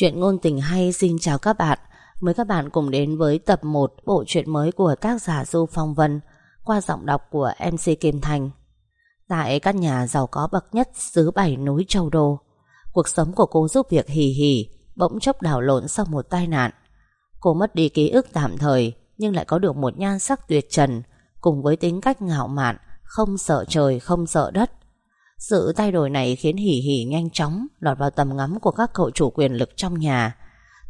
Chuyện ngôn tình hay xin chào các bạn Mời các bạn cùng đến với tập 1 bộ truyện mới của tác giả Du Phong Vân qua giọng đọc của MC Kim Thành. Tại căn nhà giàu có bậc nhất xứ bảy núi Châu Đô, cuộc sống của cô giúp việc hì hì bỗng chốc đảo lộn sau một tai nạn. Cô mất đi ký ức tạm thời nhưng lại có được một nhan sắc tuyệt trần cùng với tính cách ngạo mạn, không sợ trời, không sợ đất. Sự thay đổi này khiến Hỉ Hỉ nhanh chóng lọt vào tầm ngắm của các cậu chủ quyền lực trong nhà.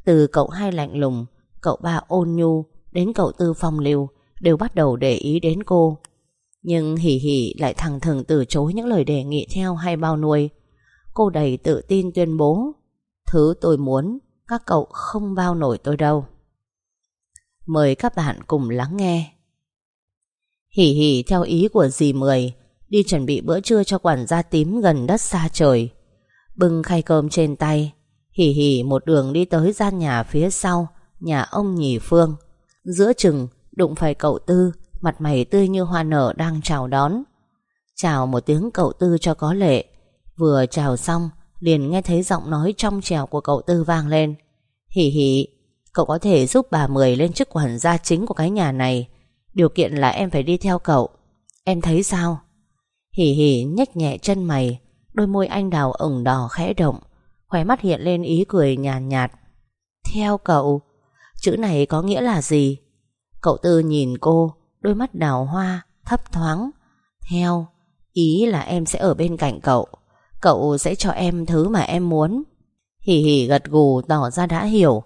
Từ cậu hai lạnh lùng, cậu ba ôn nhu đến cậu tư phong lưu đều bắt đầu để ý đến cô. Nhưng Hỉ Hỉ lại thẳng thừng từ chối những lời đề nghị theo hay bao nuôi. Cô đầy tự tin tuyên bố Thứ tôi muốn, các cậu không bao nổi tôi đâu. Mời các bạn cùng lắng nghe. Hỉ hỉ theo ý của dì Mười Đi chuẩn bị bữa trưa cho quản gia tím gần đất xa trời. Bưng khay cơm trên tay Hỉ hỉ một đường đi tới gian nhà phía sau, Nhà ông Nhì Phương. Giữa chừng, đụng phải cậu Tư, Mặt mày tươi như hoa nở đang chào đón. Chào một tiếng cậu Tư cho có lệ. Vừa chào xong, Liền nghe thấy giọng nói trong trèo của cậu Tư vang lên. Hỉ hỉ Cậu có thể giúp bà Mười lên chức quản gia chính của cái nhà này. Điều kiện là em phải đi theo cậu. Em thấy sao? Hỉ hỉ nhách nhẹ chân mày Đôi môi anh đào ửng đỏ khẽ động Khóe mắt hiện lên ý cười nhàn nhạt, nhạt Theo cậu Chữ này có nghĩa là gì? Cậu tư nhìn cô Đôi mắt đào hoa thấp thoáng. Theo Ý là em sẽ ở bên cạnh cậu Cậu sẽ cho em thứ mà em muốn. Hỉ hỉ gật gù tỏ ra đã hiểu.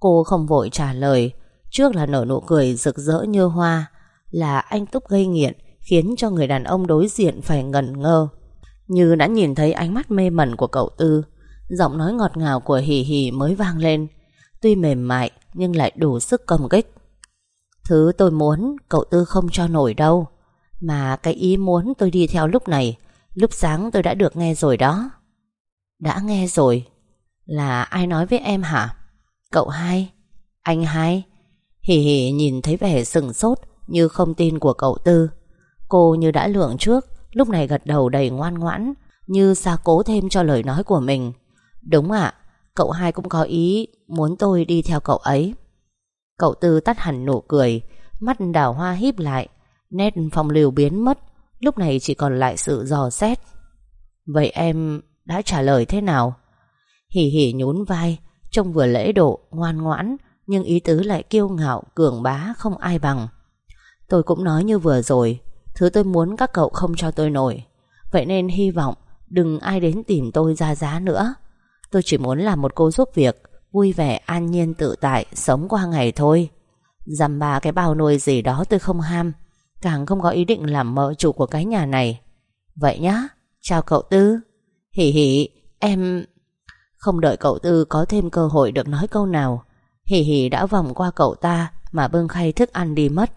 Cô không vội trả lời Trước là nở nụ cười rực rỡ như hoa Là anh Túc gây nghiện. Khiến cho người đàn ông đối diện phải ngẩn ngơ. Như đã nhìn thấy ánh mắt mê mẩn của cậu Tư, Giọng nói ngọt ngào của Hì Hì mới vang lên. Tuy mềm mại, Nhưng lại đủ sức công kích. Thứ tôi muốn, cậu Tư không cho nổi đâu. Mà cái ý muốn tôi đi theo lúc này, Lúc sáng tôi đã được nghe rồi đó. Đã nghe rồi. Là ai nói với em hả? Cậu hai. Anh hai. Hỉ hỉ nhìn thấy vẻ sừng sốt Như không tin của cậu Tư. Cô như đã lượng trước Lúc này gật đầu đầy ngoan ngoãn Như xa cố thêm cho lời nói của mình. Đúng ạ Cậu hai cũng có ý Muốn tôi đi theo cậu ấy. Cậu Tư tắt hẳn nụ cười Mắt đào hoa híp lại Nét phong lưu biến mất Lúc này chỉ còn lại sự dò xét. Vậy em đã trả lời thế nào? Hỉ hỉ nhún vai Trông vừa lễ độ, ngoan ngoãn Nhưng ý tứ lại kiêu ngạo, cường bá Không ai bằng. Tôi cũng nói như vừa rồi Thứ tôi muốn các cậu không cho tôi nổi. Vậy nên hy vọng Đừng ai đến tìm tôi ra giá nữa. Tôi chỉ muốn làm một cô giúp việc Vui vẻ, an nhiên, tự tại Sống qua ngày thôi. Dằm bà cái bao nuôi gì đó tôi không ham Càng không có ý định làm mợ chủ của cái nhà này. Vậy nhá Chào cậu Tư. Hỉ hỉ em Không đợi cậu Tư có thêm cơ hội được nói câu nào. Hỉ hỉ đã vòng qua cậu ta Mà bưng khay thức ăn đi mất.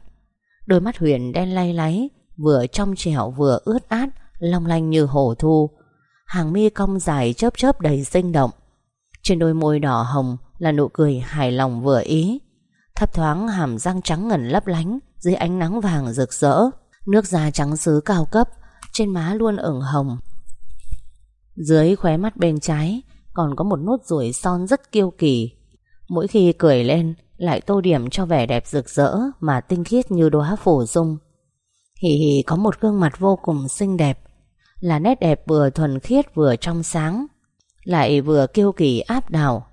Đôi mắt Huyền đen lay láy Vừa trong trẻo vừa ướt át, Long lanh như hổ thu. Hàng mi cong dài chớp chớp đầy sinh động. Trên đôi môi đỏ hồng Là nụ cười hài lòng vừa ý. Thấp thoáng hàm răng trắng ngần lấp lánh Dưới ánh nắng vàng rực rỡ. Nước da trắng sứ cao cấp, Trên má luôn ửng hồng. Dưới khóe mắt bên trái Còn có một nốt ruồi son rất kiêu kỳ. Mỗi khi cười lên, Lại tô điểm cho vẻ đẹp rực rỡ Mà tinh khiết như đóa phổ dung hì hì, có một gương mặt vô cùng xinh đẹp. Là nét đẹp vừa thuần khiết vừa trong sáng. Lại vừa kiêu kỳ áp đảo.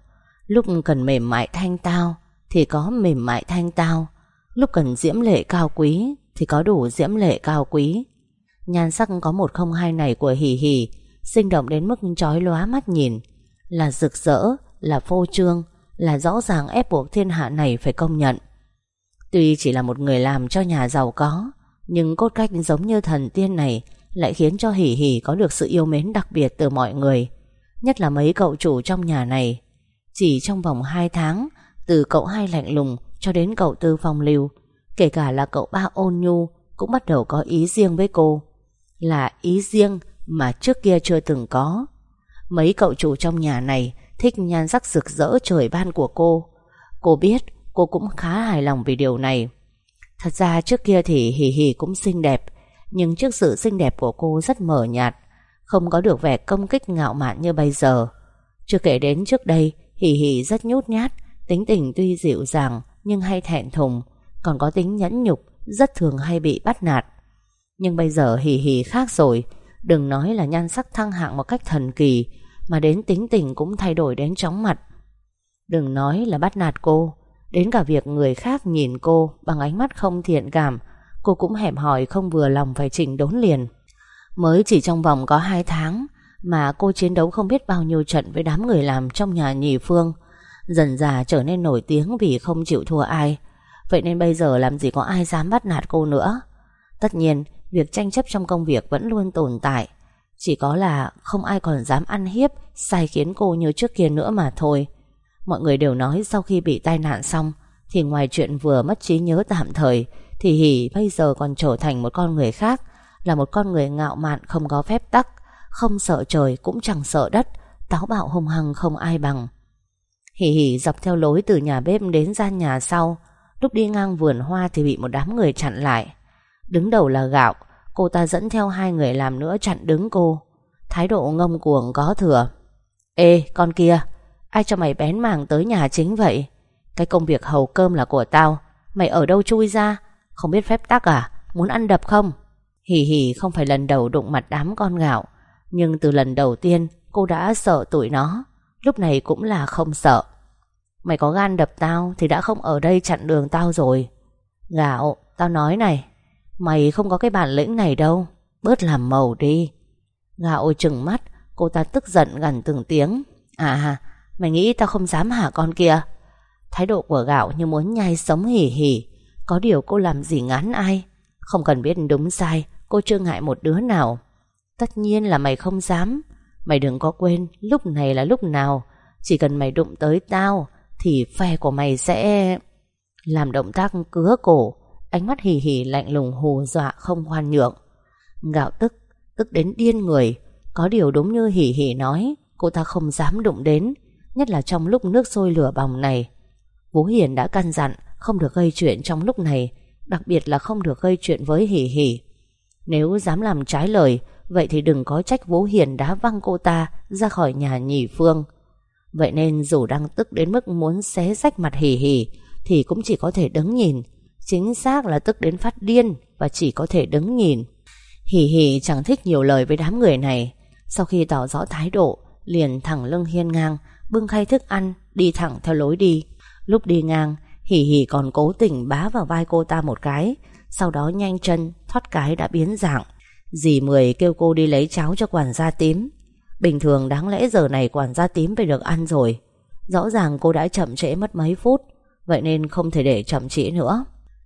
Lúc cần mềm mại thanh tao, Thì có mềm mại thanh tao. Lúc cần diễm lệ cao quý, Thì có đủ diễm lệ cao quý. Nhan sắc có một không hai này của hì hì, Sinh động đến mức chói lóa mắt nhìn. Là rực rỡ, Là phô trương, Là rõ ràng ép buộc thiên hạ này phải công nhận. Tuy chỉ là một người làm cho nhà giàu có nhưng cốt cách giống như thần tiên này Lại khiến cho Hỉ Hỉ có được sự yêu mến đặc biệt từ mọi người, Nhất là mấy cậu chủ trong nhà này. Chỉ trong vòng 2 tháng, Từ cậu hai lạnh lùng Cho đến cậu tư phong lưu, Kể cả là cậu ba ôn nhu Cũng bắt đầu có ý riêng với cô. Là ý riêng mà trước kia chưa từng có. Mấy cậu chủ trong nhà này Thích nhan sắc rực rỡ trời ban của cô. Cô biết cô cũng khá hài lòng vì điều này. Thật ra trước kia thì Hì Hì cũng xinh đẹp, Nhưng trước sự xinh đẹp của cô rất mờ nhạt, Không có được vẻ công kích ngạo mạn như bây giờ. Chưa kể đến trước đây Hỉ hỉ rất nhút nhát, Tính tình tuy dịu dàng Nhưng hay thẹn thùng, Còn có tính nhẫn nhục, Rất thường hay bị bắt nạt. Nhưng bây giờ hỉ hỉ khác rồi, Đừng nói là nhan sắc thăng hạng một cách thần kỳ, Mà đến tính tình cũng thay đổi đến chóng mặt. Đừng nói là bắt nạt cô Đến cả việc người khác nhìn cô Bằng ánh mắt không thiện cảm, Cô cũng hẹp hỏi không vừa lòng phải chỉnh đốn liền. Mới chỉ trong vòng có 2 tháng Mà cô chiến đấu không biết bao nhiêu trận Với đám người làm trong nhà nhì phương, Dần già trở nên nổi tiếng Vì không chịu thua ai. Vậy nên bây giờ làm gì có ai dám bắt nạt cô nữa. Tất nhiên, Việc tranh chấp trong công việc vẫn luôn tồn tại. Chỉ có là không ai còn dám ăn hiếp, Sai khiến cô như trước kia nữa mà thôi. Mọi người đều nói sau khi bị tai nạn xong, Thì ngoài chuyện vừa mất trí nhớ tạm thời, Thì Hỷ bây giờ còn trở thành một con người khác, Là một con người ngạo mạn không có phép tắc, Không sợ trời cũng chẳng sợ đất, Táo bạo hung hăng không ai bằng. Hỷ hỷ dọc theo lối từ nhà bếp đến gian nhà sau, Lúc đi ngang vườn hoa thì bị một đám người chặn lại. Đứng đầu là gạo, Cô ta dẫn theo hai người làm nữa chặn đứng cô. Thái độ ngông cuồng có thừa. Ê, con kia Ai cho mày bén mảng tới nhà chính vậy? Cái công việc hầu cơm là của tao. Mày ở đâu chui ra? Không biết phép tắc à? Muốn ăn đập không? Hì hì, không phải lần đầu đụng mặt đám con gạo. Nhưng từ lần đầu tiên, Cô đã sợ tụi nó. Lúc này cũng là không sợ. Mày có gan đập tao Thì đã không ở đây chặn đường tao rồi. Gạo, Tao nói này. Mày không có cái bản lĩnh này đâu. Bớt làm màu đi. Gạo trừng mắt, Cô ta tức giận gần từng tiếng. À Mày nghĩ tao không dám hả con kia? Thái độ của gạo như muốn nhai sống hỉ hỉ. Có điều cô làm gì ngán ai? Không cần biết đúng sai, Cô chưa ngại một đứa nào. Tất nhiên là mày không dám. Mày đừng có quên, lúc này là lúc nào. Chỉ cần mày đụng tới tao, Thì phe của mày sẽ Làm động tác cứa cổ. Ánh mắt hì hì lạnh lùng, hù dọa, không khoan nhượng. Gạo tức Tức đến điên người. Có điều đúng như hỉ hỉ nói, Cô ta không dám đụng đến. Nhất là trong lúc nước sôi lửa bỏng này. Bố Hiền đã căn dặn Không được gây chuyện trong lúc này, Đặc biệt là không được gây chuyện với Hỷ Hỷ. Nếu dám làm trái lời, Vậy thì đừng có trách Vũ Hiền đã văng cô ta Ra khỏi nhà nhỉ phương. Vậy nên dù đang tức đến mức Muốn xé rách mặt Hỷ Hỷ, Thì cũng chỉ có thể đứng nhìn. Chính xác là tức đến phát điên Và chỉ có thể đứng nhìn. Hỷ Hỷ chẳng thích nhiều lời với đám người này. Sau khi tỏ rõ thái độ, Liền thẳng lưng hiên ngang bưng khay thức ăn, đi thẳng theo lối đi. Lúc đi ngang, Hỉ Hỉ còn cố tình bá vào vai cô ta một cái, sau đó nhanh chân, thoát cái đã biến dạng. Dì Mười kêu cô đi lấy cháo cho quản gia tím. Bình thường đáng lẽ giờ này quản gia tím phải được ăn rồi. Rõ ràng cô đã chậm trễ mất mấy phút, vậy nên không thể để chậm trễ nữa.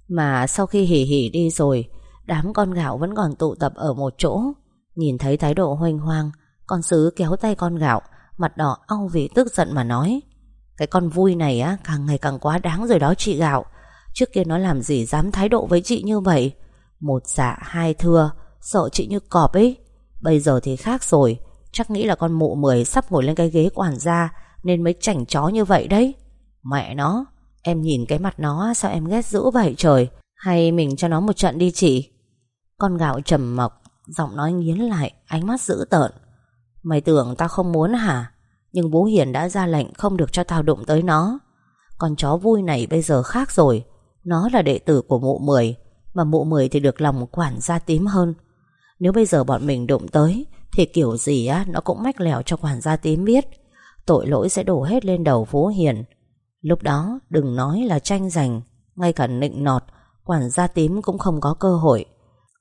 Mà sau khi Hỉ Hỉ đi rồi, đám con gạo vẫn còn tụ tập ở một chỗ. Nhìn thấy thái độ hoành hoang, con sứ kéo tay con gạo, Mặt đỏ au vì tức giận mà nói Cái con vui này á càng ngày càng quá đáng rồi đó chị gạo. Trước kia nó làm gì dám thái độ với chị như vậy? Một dạ hai thưa Sợ chị như cọp ấy. Bây giờ thì khác rồi Chắc nghĩ là con mụ mười sắp ngồi lên cái ghế quản gia Nên mới chảnh chó như vậy đấy. Mẹ nó Em nhìn cái mặt nó sao em ghét dữ vậy trời? Hay mình cho nó một trận đi chị. Con gạo trầm mọc, Giọng nói nghiến lại Ánh mắt dữ tợn. Mày tưởng tao không muốn hả? Nhưng bố Hiền đã ra lệnh không được cho tao đụng tới nó. Con chó vui này bây giờ khác rồi. Nó là đệ tử của mụ mười, Mà mụ mười thì được lòng quản gia tím hơn. Nếu bây giờ bọn mình đụng tới, Thì kiểu gì á, Nó cũng mách lèo cho quản gia tím biết. Tội lỗi sẽ đổ hết lên đầu Phú Hiền. Lúc đó, đừng nói là tranh giành. Ngay cả nịnh nọt, Quản gia tím cũng không có cơ hội.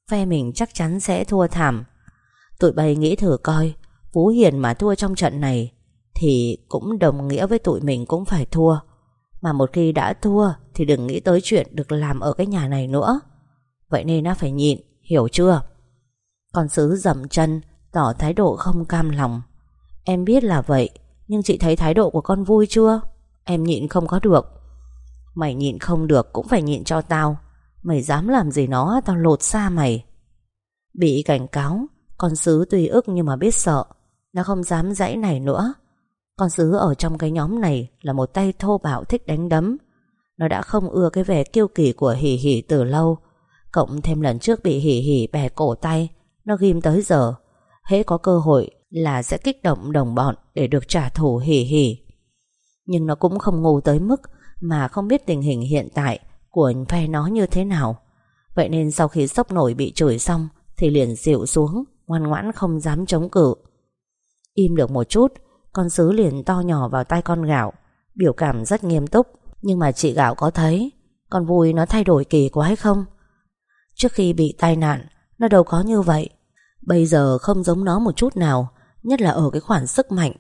Phe mình chắc chắn sẽ thua thảm. Tụi bay nghĩ thử coi Phú Hiền mà thua trong trận này, Thì cũng đồng nghĩa với tụi mình cũng phải thua. Mà một khi đã thua, Thì đừng nghĩ tới chuyện được làm ở cái nhà này nữa. Vậy nên nó phải nhịn, Hiểu chưa? Con sứ dậm chân, Tỏ thái độ không cam lòng. Em biết là vậy, Nhưng chị thấy thái độ của con vui chưa? Em nhịn không có được. Mày nhịn không được cũng phải nhịn cho tao. Mày dám làm gì nó, Tao lột xa mày. Bị cảnh cáo, Con sứ tuy ức nhưng mà biết sợ nó không dám dãy này nữa. Con sứ ở trong cái nhóm này Là một tay thô bạo thích đánh đấm. Nó đã không ưa cái vẻ kiêu kỳ của hỉ hỉ từ lâu. Cộng thêm lần trước bị hỉ hỉ bè cổ tay, Nó ghim tới giờ. Hễ có cơ hội là sẽ kích động đồng bọn Để được trả thù hỉ hỉ. Nhưng nó cũng không ngu tới mức Mà không biết tình hình hiện tại Của phe nó như thế nào. Vậy nên sau khi sốc nổi bị chửi xong Thì liền dịu xuống, Ngoan ngoãn không dám chống cự. Im được một chút, Con sứ liền to nhỏ vào tay con gạo, Biểu cảm rất nghiêm túc. Nhưng mà chị gạo có thấy, Con vui nó thay đổi kỳ quá hay không? Trước khi bị tai nạn, Nó đâu có như vậy. Bây giờ không giống nó một chút nào, Nhất là ở cái khoản sức mạnh.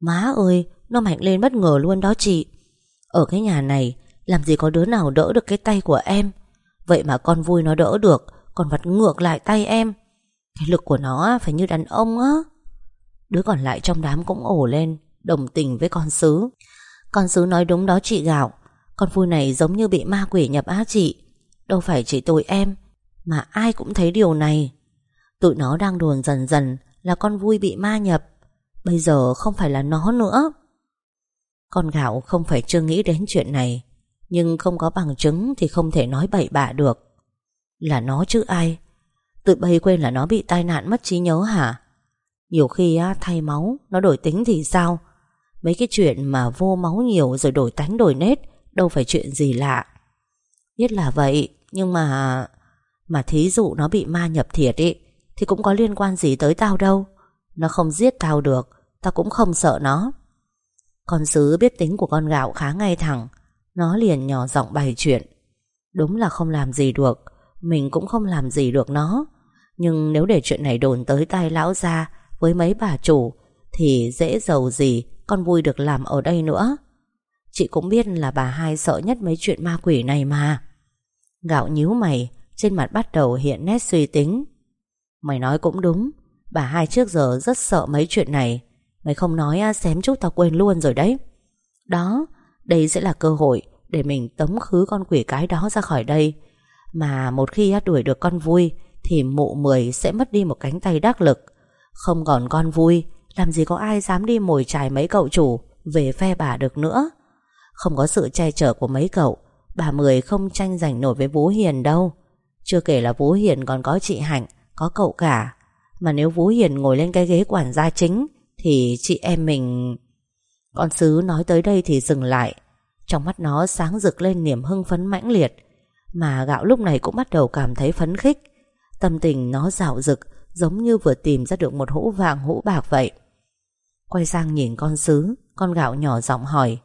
Má ơi, Nó mạnh lên bất ngờ luôn đó chị. Ở cái nhà này, Làm gì có đứa nào đỡ được cái tay của em? Vậy mà con vui nó đỡ được, Còn vặt ngược lại tay em. Cái lực của nó phải như đàn ông á. Đứa còn lại trong đám cũng ổ lên, Đồng tình với con sứ Con sứ nói đúng đó chị Gạo. Con vui này giống như bị ma quỷ nhập á chị. Đâu phải chỉ tôi em, Mà ai cũng thấy điều này. Tụi nó đang đồn dần dần Là con vui bị ma nhập. Bây giờ không phải là nó nữa. Con gạo không phải chưa nghĩ đến chuyện này, Nhưng không có bằng chứng Thì không thể nói bậy bạ được. Là nó chứ ai? Tự bay quên là nó bị tai nạn mất trí nhớ hả? Nhiều khi á, thay máu Nó đổi tính thì sao? Mấy cái chuyện mà vô máu nhiều Rồi đổi tánh đổi nết Đâu phải chuyện gì lạ. Biết là vậy Nhưng mà Mà thí dụ nó bị ma nhập thiệt ý Thì cũng có liên quan gì tới tao đâu. Nó không giết tao được Tao cũng không sợ nó. Con sứ biết tính của con gạo khá ngay thẳng Nó liền nhỏ giọng bày chuyện. Đúng là không làm gì được Mình cũng không làm gì được nó. Nhưng nếu để chuyện này đồn tới tai lão ra với mấy bà chủ, Thì dễ giàu gì Con vui được làm ở đây nữa. Chị cũng biết là bà hai sợ nhất mấy chuyện ma quỷ này mà. Gạo nhíu mày, Trên mặt bắt đầu hiện nét suy tính. Mày nói cũng đúng, Bà hai trước giờ rất sợ mấy chuyện này. Mày không nói à, xém chút tao quên luôn rồi đấy. Đó, Đây sẽ là cơ hội Để mình tống khứ con quỷ cái đó ra khỏi đây. Mà một khi đuổi được con vui, Thì mụ mười sẽ mất đi một cánh tay đắc lực. Không còn con vui, Làm gì có ai dám đi mồi chài mấy cậu chủ, Về phe bà được nữa. Không có sự che chở của mấy cậu, Bà Mười không tranh giành nổi với Vũ Hiền đâu. Chưa kể là Vũ Hiền còn có chị Hạnh, Có cậu cả. Mà nếu Vũ Hiền ngồi lên cái ghế quản gia chính, Thì chị em mình Con sứ nói tới đây thì dừng lại. Trong mắt nó sáng rực lên niềm hưng phấn mãnh liệt. Mà gạo lúc này cũng bắt đầu cảm thấy phấn khích. Tâm tình nó dạo rực Giống như vừa tìm ra được một hũ vàng hũ bạc vậy. Quay sang nhìn con sứ, Con gạo nhỏ giọng hỏi,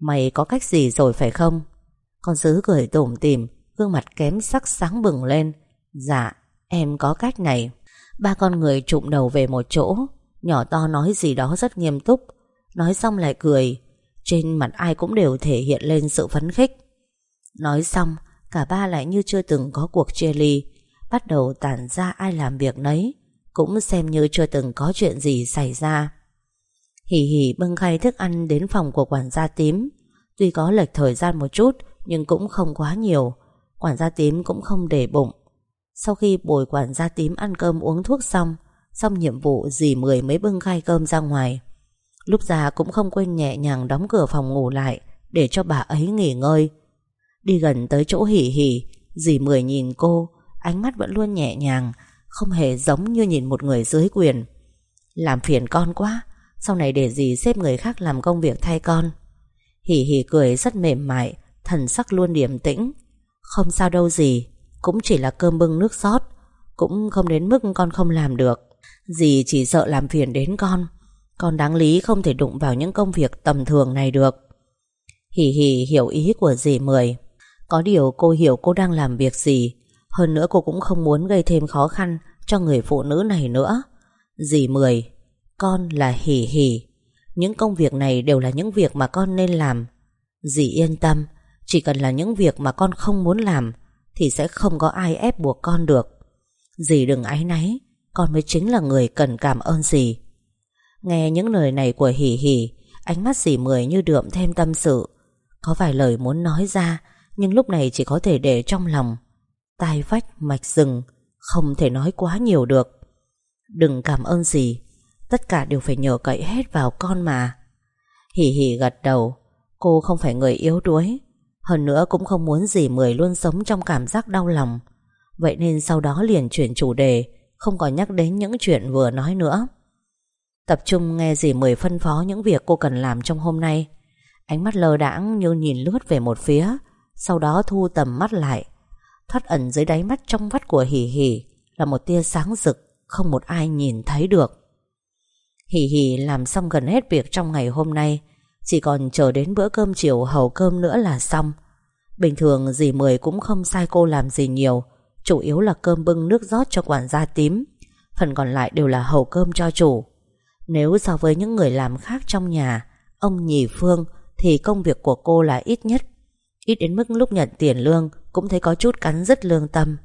Mày có cách gì rồi phải không? Con sứ cười tủm tìm Gương mặt kém sắc sáng bừng lên. Dạ em có cách này. Ba con người trụm đầu về một chỗ, Nhỏ to nói gì đó rất nghiêm túc. Nói xong lại cười, Trên mặt ai cũng đều thể hiện lên sự phấn khích. Nói xong, Cả ba lại như chưa từng có cuộc chia ly. Bắt đầu tản ra ai làm việc nấy, Cũng xem như chưa từng có chuyện gì xảy ra. Hỉ hỉ bưng khay thức ăn đến phòng của quản gia tím. Tuy có lệch thời gian một chút, Nhưng cũng không quá nhiều. Quản gia tím cũng không để bụng. Sau khi bồi quản gia tím ăn cơm uống thuốc xong Xong nhiệm vụ dì Mười mới bưng khay cơm ra ngoài. Lúc ra cũng không quên nhẹ nhàng đóng cửa phòng ngủ lại, Để cho bà ấy nghỉ ngơi. Đi gần tới chỗ hỉ hỉ, Dì Mười nhìn cô Ánh mắt vẫn luôn nhẹ nhàng, Không hề giống như nhìn một người dưới quyền. Làm phiền con quá, Sau này để gì xếp người khác làm công việc thay con. Hỉ hỉ cười rất mềm mại, Thần sắc luôn điềm tĩnh. Không sao đâu gì, Cũng chỉ là cơm bưng nước sót Cũng không đến mức con không làm được. Dì chỉ sợ làm phiền đến con Con đáng lý không thể đụng vào những công việc tầm thường này được. Hỉ hỉ hiểu ý của dì Mười. Có điều cô hiểu cô đang làm việc gì hơn nữa cô cũng không muốn gây thêm khó khăn Cho người phụ nữ này nữa. Dì Mười, Con là hỉ hỉ Những công việc này đều là những việc mà con nên làm. Dì yên tâm, Chỉ cần là những việc mà con không muốn làm Thì sẽ không có ai ép buộc con được. Dì đừng áy náy, Con mới chính là người cần cảm ơn dì. Nghe những lời này của Hỉ Hỉ Ánh mắt dì Mười như đượm thêm tâm sự. Có vài lời muốn nói ra, Nhưng lúc này chỉ có thể để trong lòng. Tai vách, mạch rừng, Không thể nói quá nhiều được. Đừng cảm ơn gì, Tất cả đều phải nhờ cậy hết vào con mà. Hỉ hỉ gật đầu, Cô không phải người yếu đuối, Hơn nữa cũng không muốn gì Mười luôn sống trong cảm giác đau lòng. Vậy nên sau đó liền chuyển chủ đề, Không còn nhắc đến những chuyện vừa nói nữa. Tập trung nghe dì Mười phân phó những việc cô cần làm trong hôm nay. Ánh mắt lơ đãng như nhìn lướt về một phía, Sau đó thu tầm mắt lại. Thoát ẩn dưới đáy mắt trong vắt của Hỉ Hỉ, Là một tia sáng rực, Không một ai nhìn thấy được. Hỉ Hỉ làm xong gần hết việc trong ngày hôm nay, Chỉ còn chờ đến bữa cơm chiều hầu cơm nữa là xong. Bình thường dì Mười cũng không sai cô làm gì nhiều, Chủ yếu là cơm bưng nước rót cho quản gia tím, Phần còn lại đều là hầu cơm cho chủ. Nếu so với những người làm khác trong nhà, Ông Nhì Phương Thì công việc của cô là ít nhất Ít đến mức lúc nhận tiền lương, Cũng thấy có chút cắn rứt lương tâm.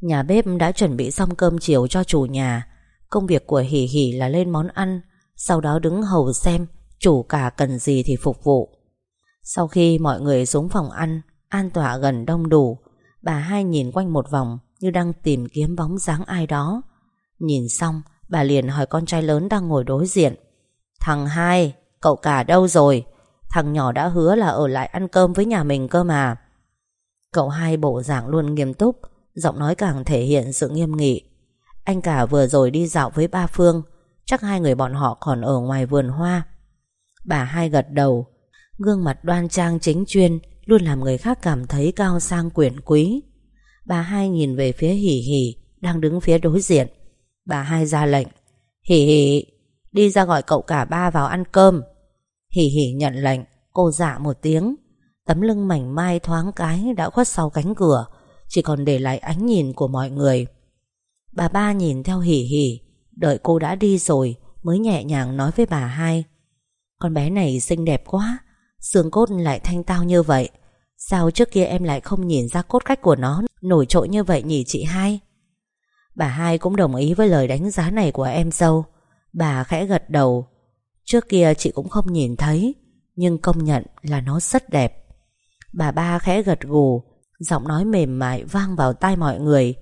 Nhà bếp đã chuẩn bị xong cơm chiều cho chủ nhà. Công việc của Hỷ Hỷ là lên món ăn, Sau đó đứng hầu xem, Chủ cả cần gì thì phục vụ. Sau khi mọi người xuống phòng ăn, An tọa gần đông đủ, Bà hai nhìn quanh một vòng Như đang tìm kiếm bóng dáng ai đó. Nhìn xong, Bà liền hỏi con trai lớn đang ngồi đối diện. Thằng hai, Cậu cả đâu rồi? Thằng nhỏ đã hứa là ở lại ăn cơm với nhà mình cơ mà. Cậu hai bộ dạng luôn nghiêm túc, Giọng nói càng thể hiện sự nghiêm nghị. Anh cả vừa rồi đi dạo với ba Phương, Chắc hai người bọn họ còn ở ngoài vườn hoa. Bà hai gật đầu, Gương mặt đoan trang chính chuyên, Luôn làm người khác cảm thấy cao sang quyển quý. Bà hai nhìn về phía hỉ hỉ Đang đứng phía đối diện. Bà hai ra lệnh Hỉ hỉ Đi ra gọi cậu cả ba vào ăn cơm. Hỉ hỉ nhận lệnh, Cô dạ một tiếng. Tấm lưng mảnh mai thoáng cái đã khuất sau cánh cửa, Chỉ còn để lại ánh nhìn của mọi người. Bà ba nhìn theo hỉ hỉ, Đợi cô đã đi rồi Mới nhẹ nhàng nói với bà hai. Con bé này xinh đẹp quá, Xương cốt lại thanh tao như vậy. Sao trước kia em lại không nhìn ra cốt cách của nó Nổi trội như vậy nhỉ chị hai? Bà hai cũng đồng ý với lời đánh giá này của em dâu. Bà khẽ gật đầu Trước kia chị cũng không nhìn thấy, Nhưng công nhận là nó rất đẹp. Bà ba khẽ gật gù, Giọng nói mềm mại vang vào tai mọi người.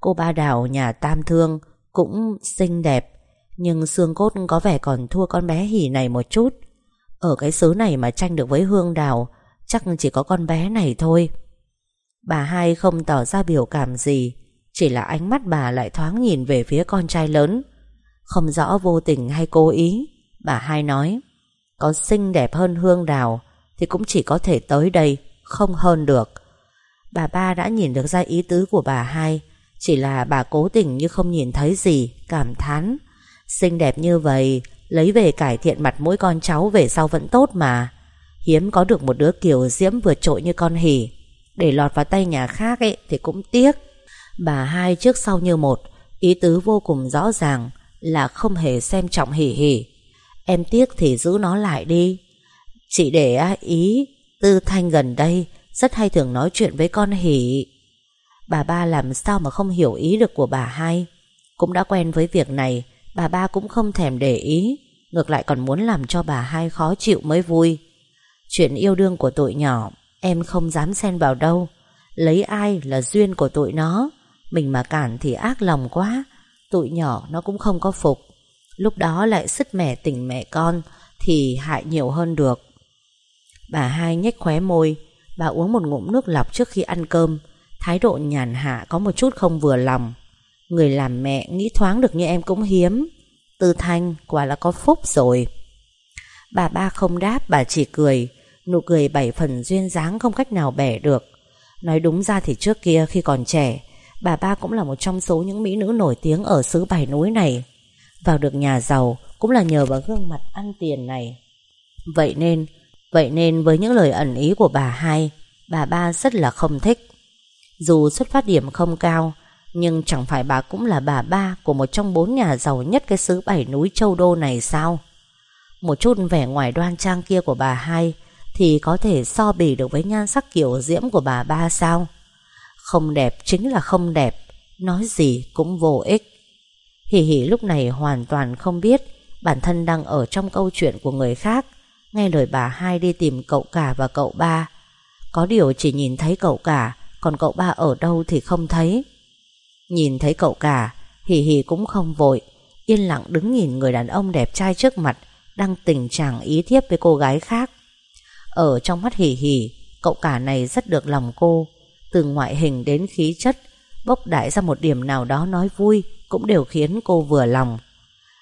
Cô ba đào nhà tam thương Cũng xinh đẹp, Nhưng xương cốt có vẻ còn thua con bé hỉ này một chút. Ở cái xứ này mà tranh được với hương đào, Chắc chỉ có con bé này thôi. Bà hai không tỏ ra biểu cảm gì, Chỉ là ánh mắt bà lại thoáng nhìn về phía con trai lớn. Không rõ vô tình hay cố ý Bà hai nói, Có xinh đẹp hơn hương đào Thì cũng chỉ có thể tới đây, Không hơn được. Bà ba đã nhìn được ra ý tứ của bà hai, Chỉ là bà cố tình như không nhìn thấy gì, Cảm thán. Xinh đẹp như vậy, Lấy về cải thiện mặt mỗi con cháu về sau vẫn tốt mà. Hiếm có được một đứa kiểu diễm vượt trội như con hỉ. Để lọt vào tay nhà khác ấy Thì cũng tiếc. Bà hai trước sau như một, Ý tứ vô cùng rõ ràng Là không hề xem trọng hỉ hỉ. Em tiếc thì giữ nó lại đi. Chị để ý Tư Thanh gần đây Rất hay thường nói chuyện với con hỉ Bà ba làm sao mà không hiểu ý được của bà hai? Cũng đã quen với việc này, Bà ba cũng không thèm để ý. Ngược lại còn muốn làm cho bà hai khó chịu mới vui. Chuyện yêu đương của tụi nhỏ, Em không dám xen vào đâu. Lấy ai là duyên của tụi nó? Mình mà cản thì ác lòng quá. Tụi nhỏ nó cũng không có phục. Lúc đó lại sứt mẻ tỉnh mẹ con, Thì hại nhiều hơn được. Bà hai nhếch khóe môi, Bà uống một ngụm nước lọc trước khi ăn cơm. Thái độ nhàn hạ có một chút không vừa lòng. Người làm mẹ nghĩ thoáng được như em cũng hiếm. Tư Thanh quả là có phúc rồi. Bà ba không đáp, bà chỉ cười. Nụ cười bảy phần duyên dáng không cách nào bẻ được. Nói đúng ra thì trước kia khi còn trẻ, Bà ba cũng là một trong số những mỹ nữ nổi tiếng ở xứ bảy núi này. Vào được nhà giàu Cũng là nhờ vào gương mặt ăn tiền này. Vậy nên Vậy nên với những lời ẩn ý của bà hai, Bà ba rất là không thích. Dù xuất phát điểm không cao, Nhưng chẳng phải bà cũng là bà ba Của một trong bốn nhà giàu nhất cái xứ bảy núi châu đô này sao? Một chút vẻ ngoài đoan trang kia của bà hai thì có thể so bì được với nhan sắc kiểu diễm của bà ba sao? Không đẹp chính là không đẹp, Nói gì cũng vô ích. Hỉ hỉ lúc này hoàn toàn không biết Bản thân đang ở trong câu chuyện của người khác. Nghe lời bà hai đi tìm cậu cả và cậu ba. Có điều chỉ nhìn thấy cậu cả, Còn cậu ba ở đâu thì không thấy. Nhìn thấy cậu cả, Hỉ hỉ cũng không vội. Yên lặng đứng nhìn người đàn ông đẹp trai trước mặt, Đang tình trạng ý thiếp với cô gái khác. Ở trong mắt hỉ hỉ, Cậu cả này rất được lòng cô. Từ ngoại hình đến khí chất, Bốc đại ra một điểm nào đó nói vui. Cũng đều khiến cô vừa lòng.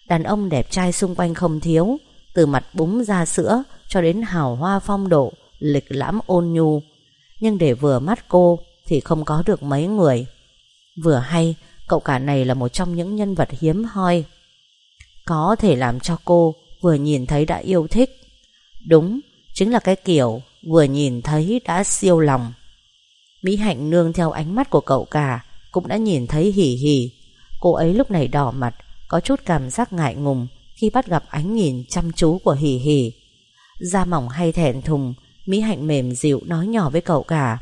Đàn ông đẹp trai xung quanh không thiếu, Từ mặt búng ra sữa Cho đến hào hoa phong độ, Lịch lãm ôn nhu. Nhưng để vừa mắt cô Thì không có được mấy người. Vừa hay, cậu cả này là một trong những nhân vật hiếm hoi. Có thể làm cho cô Vừa nhìn thấy đã yêu thích. Đúng, Chính là cái kiểu vừa nhìn thấy đã siêu lòng. Mỹ Hạnh nương theo ánh mắt của cậu cả Cũng đã nhìn thấy hỉ hỉ Cô ấy lúc này đỏ mặt, Có chút cảm giác ngại ngùng Khi bắt gặp ánh nhìn chăm chú của hỉ hỉ. Da mỏng hay thẹn thùng, Mỹ Hạnh mềm dịu nói nhỏ với cậu cả.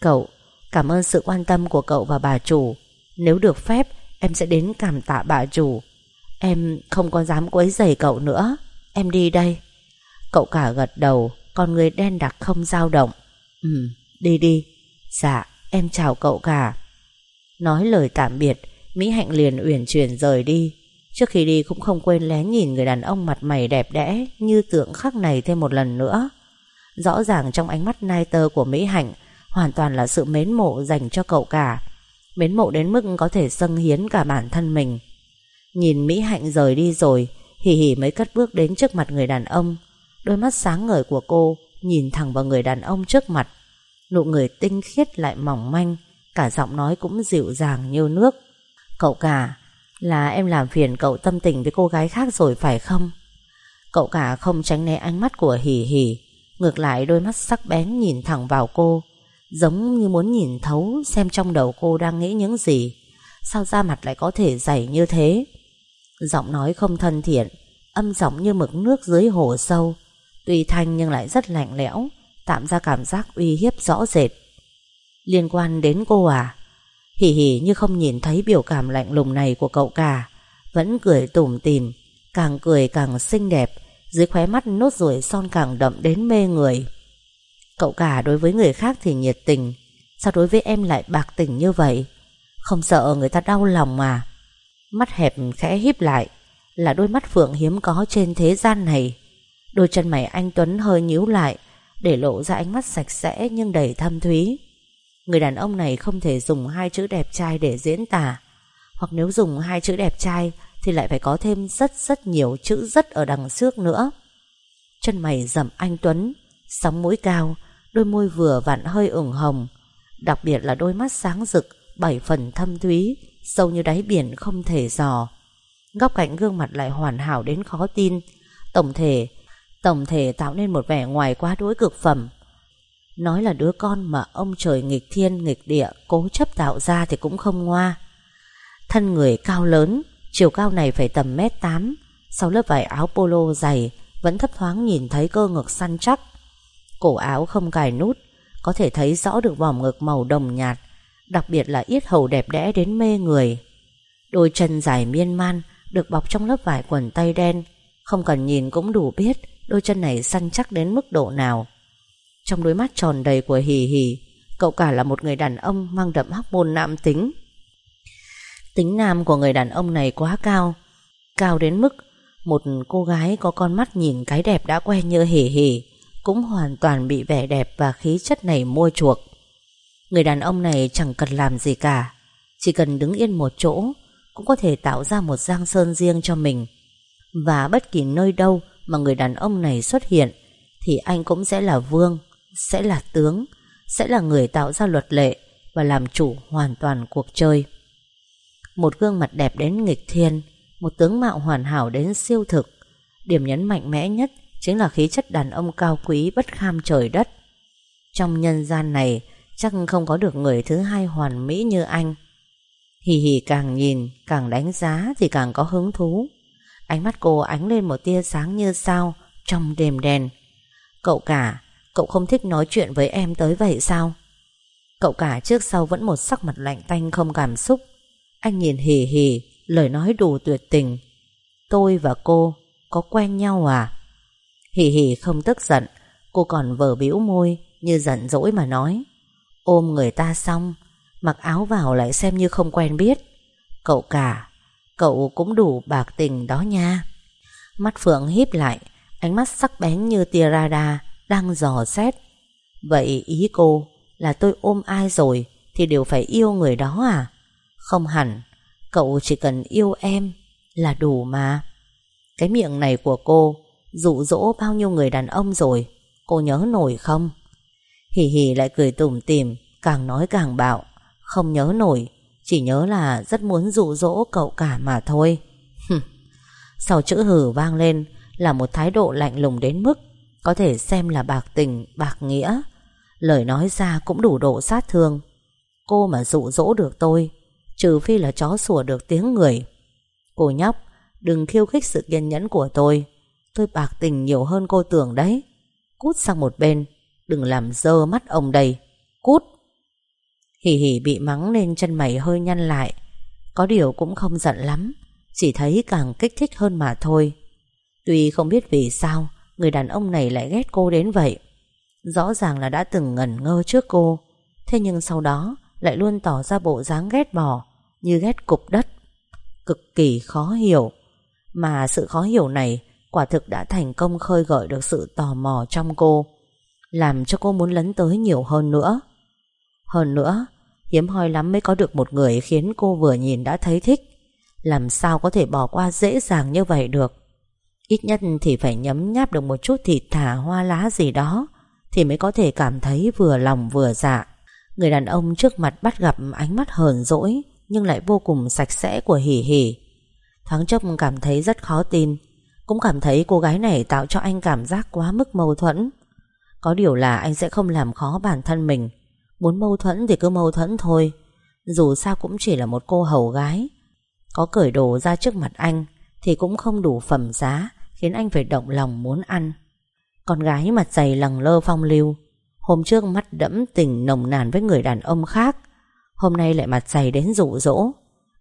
Cậu, Cảm ơn sự quan tâm của cậu và bà chủ. Nếu được phép, Em sẽ đến cảm tạ bà chủ. Em không còn dám quấy rầy cậu nữa. Em đi đây. Cậu cả gật đầu, Con người đen đặc không dao động. Ừ đi đi. Dạ em chào cậu cả. Nói lời tạm biệt Mỹ Hạnh liền uyển chuyển rời đi. Trước khi đi cũng không quên lén nhìn người đàn ông mặt mày đẹp đẽ Như tượng khắc này thêm một lần nữa. Rõ ràng trong ánh mắt nai tơ của Mỹ Hạnh, Hoàn toàn là sự mến mộ dành cho cậu cả. Mến mộ đến mức có thể dâng hiến cả bản thân mình. Nhìn Mỹ Hạnh rời đi rồi Hỉ hỉ mới cất bước đến trước mặt người đàn ông. Đôi mắt sáng ngời của cô Nhìn thẳng vào người đàn ông trước mặt. Nụ người tinh khiết lại mỏng manh, Cả giọng nói cũng dịu dàng như nước. Cậu cả, Là em làm phiền cậu tâm tình với cô gái khác rồi phải không? Cậu cả không tránh né ánh mắt của hỉ hỉ, Ngược lại đôi mắt sắc bén nhìn thẳng vào cô, Giống như muốn nhìn thấu Xem trong đầu cô đang nghĩ những gì. Sao da mặt lại có thể dày như thế? Giọng nói không thân thiện, Âm giọng như mực nước dưới hồ sâu, Tuy thanh nhưng lại rất lạnh lẽo Tạm ra cảm giác uy hiếp rõ rệt. Liên quan đến cô à? Hỉ hỉ như không nhìn thấy biểu cảm lạnh lùng này của cậu cả. Vẫn cười tủm tỉm, Càng cười càng xinh đẹp, Dưới khóe mắt nốt ruồi son càng đậm đến mê người. Cậu cả đối với người khác thì nhiệt tình, Sao đối với em lại bạc tình như vậy? Không sợ người ta đau lòng mà. Mắt hẹp khẽ híp lại, Là đôi mắt phượng hiếm có trên thế gian này. Đôi chân mày anh Tuấn hơi nhíu lại, Để lộ ra ánh mắt sạch sẽ nhưng đầy thâm thúy. Người đàn ông này không thể dùng hai chữ đẹp trai để diễn tả. Hoặc nếu dùng hai chữ đẹp trai Thì lại phải có thêm rất rất nhiều chữ rất ở đằng trước nữa. Chân mày rậm anh Tuấn, Sóng mũi cao, Đôi môi vừa vặn hơi ửng hồng, Đặc biệt là đôi mắt sáng rực, Bảy phần thâm thúy, Sâu như đáy biển không thể dò. Góc cạnh gương mặt lại hoàn hảo đến khó tin. Tổng thể Tổng thể tạo nên một vẻ ngoài quá đối cực phẩm. Nói là đứa con mà ông trời nghịch thiên, nghịch địa, Cố chấp tạo ra thì cũng không ngoa. Thân người cao lớn, Chiều cao này phải tầm mét tám, Sau lớp vải áo polo dày, Vẫn thấp thoáng nhìn thấy cơ ngực săn chắc. Cổ áo không cài nút, Có thể thấy rõ được vòng ngực màu đồng nhạt, Đặc biệt là yết hầu đẹp đẽ đến mê người. Đôi chân dài miên man, Được bọc trong lớp vải quần tây đen, Không cần nhìn cũng đủ biết Đôi chân này săn chắc đến mức độ nào. Trong đôi mắt tròn đầy của Hì Hì. Cậu cả là một người đàn ông Mang đậm hóc môn nam tính. Tính nam của người đàn ông này quá cao Cao đến mức Một cô gái có con mắt nhìn cái đẹp đã quen như Hì Hì Cũng hoàn toàn bị vẻ đẹp và khí chất này mua chuộc. Người đàn ông này chẳng cần làm gì cả, Chỉ cần đứng yên một chỗ Cũng có thể tạo ra một giang sơn riêng cho mình. Và bất kỳ nơi đâu Mà người đàn ông này xuất hiện Thì anh cũng sẽ là vương. Sẽ là tướng, Sẽ là người tạo ra luật lệ Và làm chủ hoàn toàn cuộc chơi. Một gương mặt đẹp đến nghịch thiên, Một tướng mạo hoàn hảo đến siêu thực. Điểm nhấn mạnh mẽ nhất Chính là khí chất đàn ông cao quý bất kham trời đất. Trong nhân gian này, Chắc không có được người thứ hai hoàn mỹ như anh. Hì hì càng nhìn, Càng đánh giá thì càng có hứng thú. Ánh mắt cô ánh lên một tia sáng như sao Trong đêm đen. Cậu cả Cậu không thích nói chuyện với em tới vậy sao? Cậu cả trước sau vẫn một sắc mặt lạnh tanh không cảm xúc. Anh nhìn hì hì, Lời nói đủ tuyệt tình. Tôi và cô Có quen nhau à? Hì hì không tức giận, Cô còn vờ bĩu môi Như giận dỗi mà nói. Ôm người ta xong, Mặc áo vào lại xem như không quen biết. Cậu cả, Cậu cũng đủ bạc tình đó nha. Mắt Phượng híp lại, Ánh mắt sắc bén như tia radar. Đang dò xét. Vậy ý cô là tôi ôm ai rồi Thì đều phải yêu người đó à? Không hẳn, Cậu chỉ cần yêu em Là đủ mà. Cái miệng này của cô Dụ dỗ bao nhiêu người đàn ông rồi, Cô nhớ nổi không? Hì hì lại cười tủm tỉm, Càng nói càng bạo. Không nhớ nổi, Chỉ nhớ là rất muốn dụ dỗ cậu cả mà thôi. Sau chữ hử vang lên Là một thái độ lạnh lùng đến mức có thể xem là bạc tình, bạc nghĩa. Lời nói ra cũng đủ độ sát thương. Cô mà dụ dỗ được tôi Trừ phi là chó sủa được tiếng người. Cô nhóc Đừng khiêu khích sự kiên nhẫn của tôi. Tôi bạc tình nhiều hơn cô tưởng đấy. Cút sang một bên Đừng làm dơ mắt ông đây. Cút! Hỉ hỉ bị mắng nên chân mày hơi nhăn lại. Có điều cũng không giận lắm Chỉ thấy càng kích thích hơn mà thôi. Tuy không biết vì sao Người đàn ông này lại ghét cô đến vậy. Rõ ràng là đã từng ngẩn ngơ trước cô. Thế nhưng sau đó, Lại luôn tỏ ra bộ dáng ghét bỏ, Như ghét cục đất. Cực kỳ khó hiểu. Mà sự khó hiểu này Quả thực đã thành công khơi gợi được sự tò mò trong cô, Làm cho cô muốn lấn tới nhiều hơn nữa. Hơn nữa, Hiếm hoi lắm mới có được một người Khiến cô vừa nhìn đã thấy thích. Làm sao có thể bỏ qua dễ dàng như vậy được? Ít nhất thì phải nhấm nháp được một chút thịt thả hoa lá gì đó, Thì mới có thể cảm thấy vừa lòng vừa dạ. Người đàn ông trước mặt bắt gặp ánh mắt hờn dỗi, Nhưng lại vô cùng sạch sẽ của hỉ hỉ. Thoáng chốc cảm thấy rất khó tin. Cũng cảm thấy cô gái này tạo cho anh cảm giác quá mức mâu thuẫn. Có điều là anh sẽ không làm khó bản thân mình. Muốn mâu thuẫn thì cứ mâu thuẫn thôi. Dù sao cũng chỉ là một cô hầu gái. Có cởi đồ ra trước mặt anh thì cũng không đủ phẩm giá, Khiến anh phải động lòng muốn ăn. Con gái mặt dày lằng lơ phong lưu, Hôm trước mắt đẫm tình nồng nàn với người đàn ông khác, Hôm nay lại mặt dày đến rụ rỗ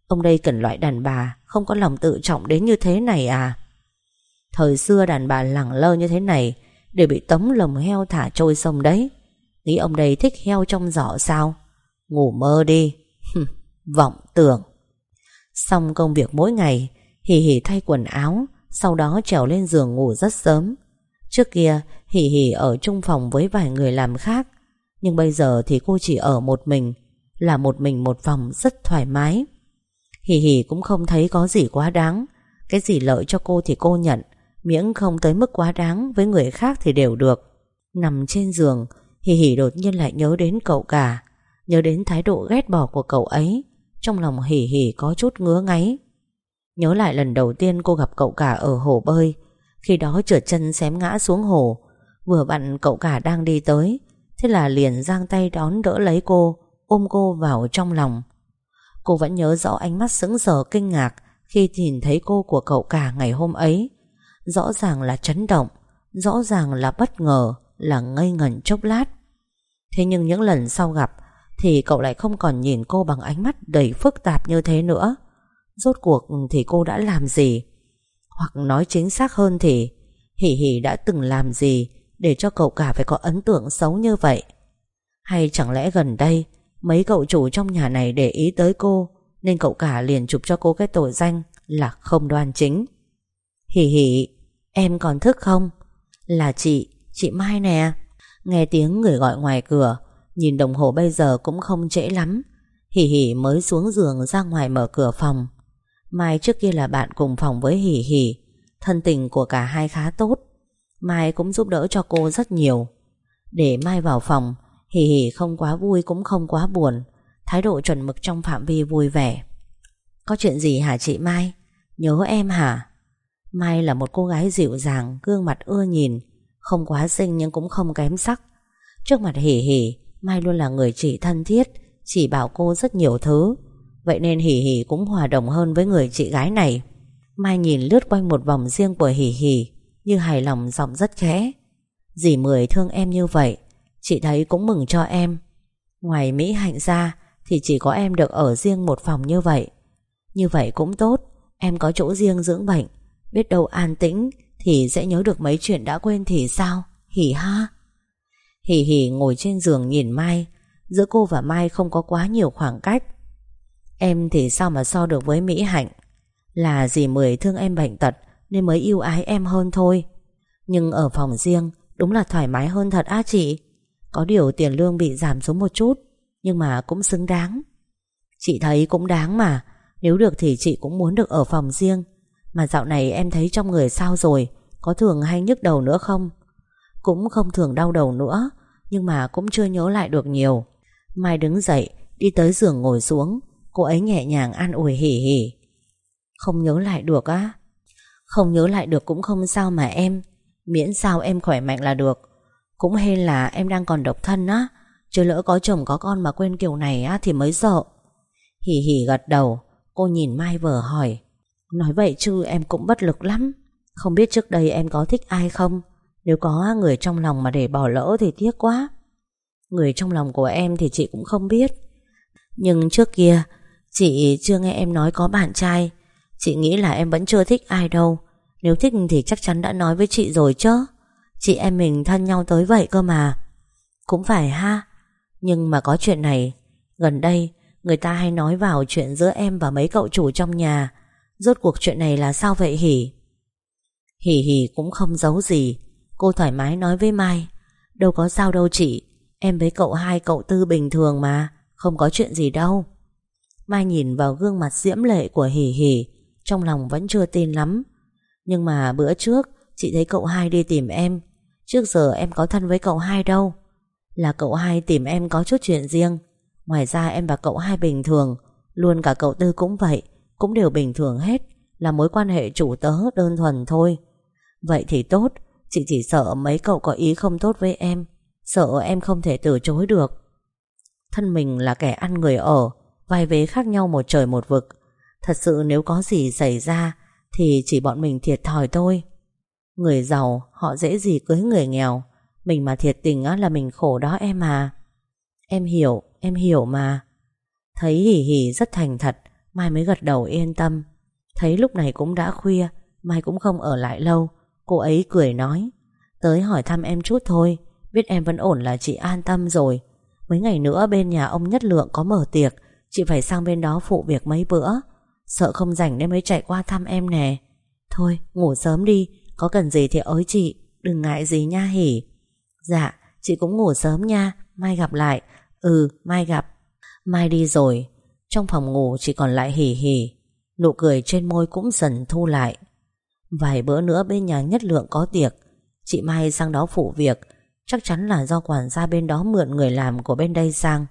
Ông đây cần loại đàn bà, Không có lòng tự trọng đến như thế này à? Thời xưa đàn bà lẳng lơ như thế này Để bị tống lồng heo thả trôi sông đấy. Nghĩ ông đây thích heo trong giỏ sao? Ngủ mơ đi. Vọng tưởng. Xong công việc mỗi ngày Hỉ hỉ thay quần áo, Sau đó trèo lên giường ngủ rất sớm. Trước kia, Hỉ hỉ ở chung phòng với vài người làm khác. Nhưng bây giờ thì cô chỉ ở một mình, Là một mình một phòng rất thoải mái. Hỉ hỉ cũng không thấy có gì quá đáng. Cái gì lợi cho cô thì cô nhận, Miễn không tới mức quá đáng Với người khác thì đều được. Nằm trên giường, hỉ hỉ đột nhiên lại nhớ đến cậu cả, Nhớ đến thái độ ghét bỏ của cậu ấy. Trong lòng hỉ hỉ có chút ngứa ngáy. Nhớ lại lần đầu tiên cô gặp cậu cả ở hồ bơi. Khi đó trượt chân xém ngã xuống hồ. Vừa bạn cậu cả đang đi tới. Thế là liền giang tay đón đỡ lấy cô, Ôm cô vào trong lòng. Cô vẫn nhớ rõ ánh mắt sững sờ kinh ngạc Khi nhìn thấy cô của cậu cả ngày hôm ấy. Rõ ràng là chấn động, Rõ ràng là bất ngờ, Là ngây ngẩn chốc lát. Thế nhưng những lần sau gặp Thì cậu lại không còn nhìn cô bằng ánh mắt Đầy phức tạp như thế nữa. Rốt cuộc thì cô đã làm gì? Hoặc nói chính xác hơn thì Hỉ hỉ đã từng làm gì Để cho cậu cả phải có ấn tượng xấu như vậy? Hay chẳng lẽ gần đây Mấy cậu chủ trong nhà này để ý tới cô Nên cậu cả liền chụp cho cô cái tội danh Là không đoan chính? Hỉ hỉ Em còn thức không? Là chị, chị Mai nè. Nghe tiếng người gọi ngoài cửa Nhìn đồng hồ bây giờ cũng không trễ lắm. Hỉ hỉ mới xuống giường ra ngoài mở cửa phòng. Mai trước kia là bạn cùng phòng với hỉ hỉ Thân tình của cả hai khá tốt. Mai cũng giúp đỡ cho cô rất nhiều. Để Mai vào phòng Hỉ hỉ không quá vui cũng không quá buồn. Thái độ chuẩn mực trong phạm vi vui vẻ. Có chuyện gì hả chị Mai? Nhớ em hả? Mai là một cô gái dịu dàng, Gương mặt ưa nhìn, Không quá xinh nhưng cũng không kém sắc. Trước mặt hỉ hỉ Mai luôn là người chị thân thiết, Chỉ bảo cô rất nhiều thứ. Vậy nên hỉ hỉ cũng hòa đồng hơn với người chị gái này. Mai nhìn lướt quanh một vòng riêng của hỉ hỉ Như hài lòng giọng rất khẽ. Dì Mười thương em như vậy, Chị thấy cũng mừng cho em. Ngoài Mỹ Hạnh ra, Thì chỉ có em được ở riêng một phòng như vậy. Như vậy cũng tốt, Em có chỗ riêng dưỡng bệnh. Biết đâu an tĩnh Thì sẽ nhớ được mấy chuyện đã quên thì sao? Hỉ ha. Hỉ hỉ ngồi trên giường nhìn Mai. Giữa cô và Mai không có quá nhiều khoảng cách. Em thì sao mà so được với Mỹ Hạnh? Là dì Mười thương em bệnh tật Nên mới yêu ái em hơn thôi. Nhưng ở phòng riêng, Đúng là thoải mái hơn thật á chị. Có điều tiền lương bị giảm xuống một chút, Nhưng mà cũng xứng đáng. Chị thấy cũng đáng mà. Nếu được thì chị cũng muốn được ở phòng riêng. Mà dạo này em thấy trong người sao rồi, Có thường hay nhức đầu nữa không? Cũng không thường đau đầu nữa, Nhưng mà cũng chưa nhớ lại được nhiều. Mai đứng dậy, Đi tới giường ngồi xuống. Cô ấy nhẹ nhàng an ủi hỉ hỉ. Không nhớ lại được á. Không nhớ lại được cũng không sao mà em, Miễn sao em khỏe mạnh là được. Cũng hay là em đang còn độc thân á Chứ lỡ có chồng có con mà quên kiểu này á Thì mới sợ. Hỉ hỉ gật đầu, Cô nhìn Mai vờ hỏi. Nói vậy chứ em cũng bất lực lắm. Không biết trước đây em có thích ai không? Nếu có người trong lòng mà để bỏ lỡ thì tiếc quá. Người trong lòng của em thì chị cũng không biết. Nhưng trước kia Chị chưa nghe em nói có bạn trai. Chị nghĩ là em vẫn chưa thích ai đâu. Nếu thích thì chắc chắn đã nói với chị rồi chứ. Chị em mình thân nhau tới vậy cơ mà. Cũng phải ha. Nhưng mà có chuyện này. Gần đây, người ta hay nói vào chuyện giữa em và mấy cậu chủ trong nhà. Rốt cuộc chuyện này là sao vậy hỉ? Hỉ hỉ cũng không giấu gì. Cô thoải mái nói với Mai. Đâu có sao đâu chị. Em với cậu hai cậu tư bình thường mà. Không có chuyện gì đâu. Mai nhìn vào gương mặt diễm lệ của Hỉ Hỉ Trong lòng vẫn chưa tin lắm. Nhưng mà bữa trước, Chị thấy cậu hai đi tìm em. Trước giờ em có thân với cậu hai đâu. Là cậu hai tìm em có chút chuyện riêng. Ngoài ra em và cậu hai bình thường. Luôn cả cậu tư cũng vậy, Cũng đều bình thường hết. Là mối quan hệ chủ tớ đơn thuần thôi. Vậy thì tốt, Chị chỉ sợ mấy cậu có ý không tốt với em. Sợ em không thể từ chối được. Thân mình là kẻ ăn người ở Vai vế khác nhau một trời một vực. Thật sự nếu có gì xảy ra, Thì chỉ bọn mình thiệt thòi thôi. Người giàu, Họ dễ gì cưới người nghèo. Mình mà thiệt tình là mình khổ đó em à. Em hiểu Em hiểu mà. Thấy hỉ hỉ rất thành thật, Mai mới gật đầu yên tâm. Thấy lúc này cũng đã khuya, Mai cũng không ở lại lâu. Cô ấy cười nói, Tới hỏi thăm em chút thôi, Biết em vẫn ổn là chị an tâm rồi. Mấy ngày nữa bên nhà ông Nhất Lượng có mở tiệc Chị phải sang bên đó phụ việc mấy bữa. Sợ không rảnh nên mới chạy qua thăm em nè. Thôi, ngủ sớm đi. Có cần gì thì ới chị. Đừng ngại gì nha hỉ. Dạ chị cũng ngủ sớm nha. Mai gặp lại. Ừ mai gặp. Mai đi rồi. Trong phòng ngủ chỉ còn lại hỉ hỉ. Nụ cười trên môi cũng dần thu lại. Vài bữa nữa bên nhà nhất lượng có tiệc. Chị Mai sang đó phụ việc. Chắc chắn là do quản gia bên đó mượn người làm của bên đây sang.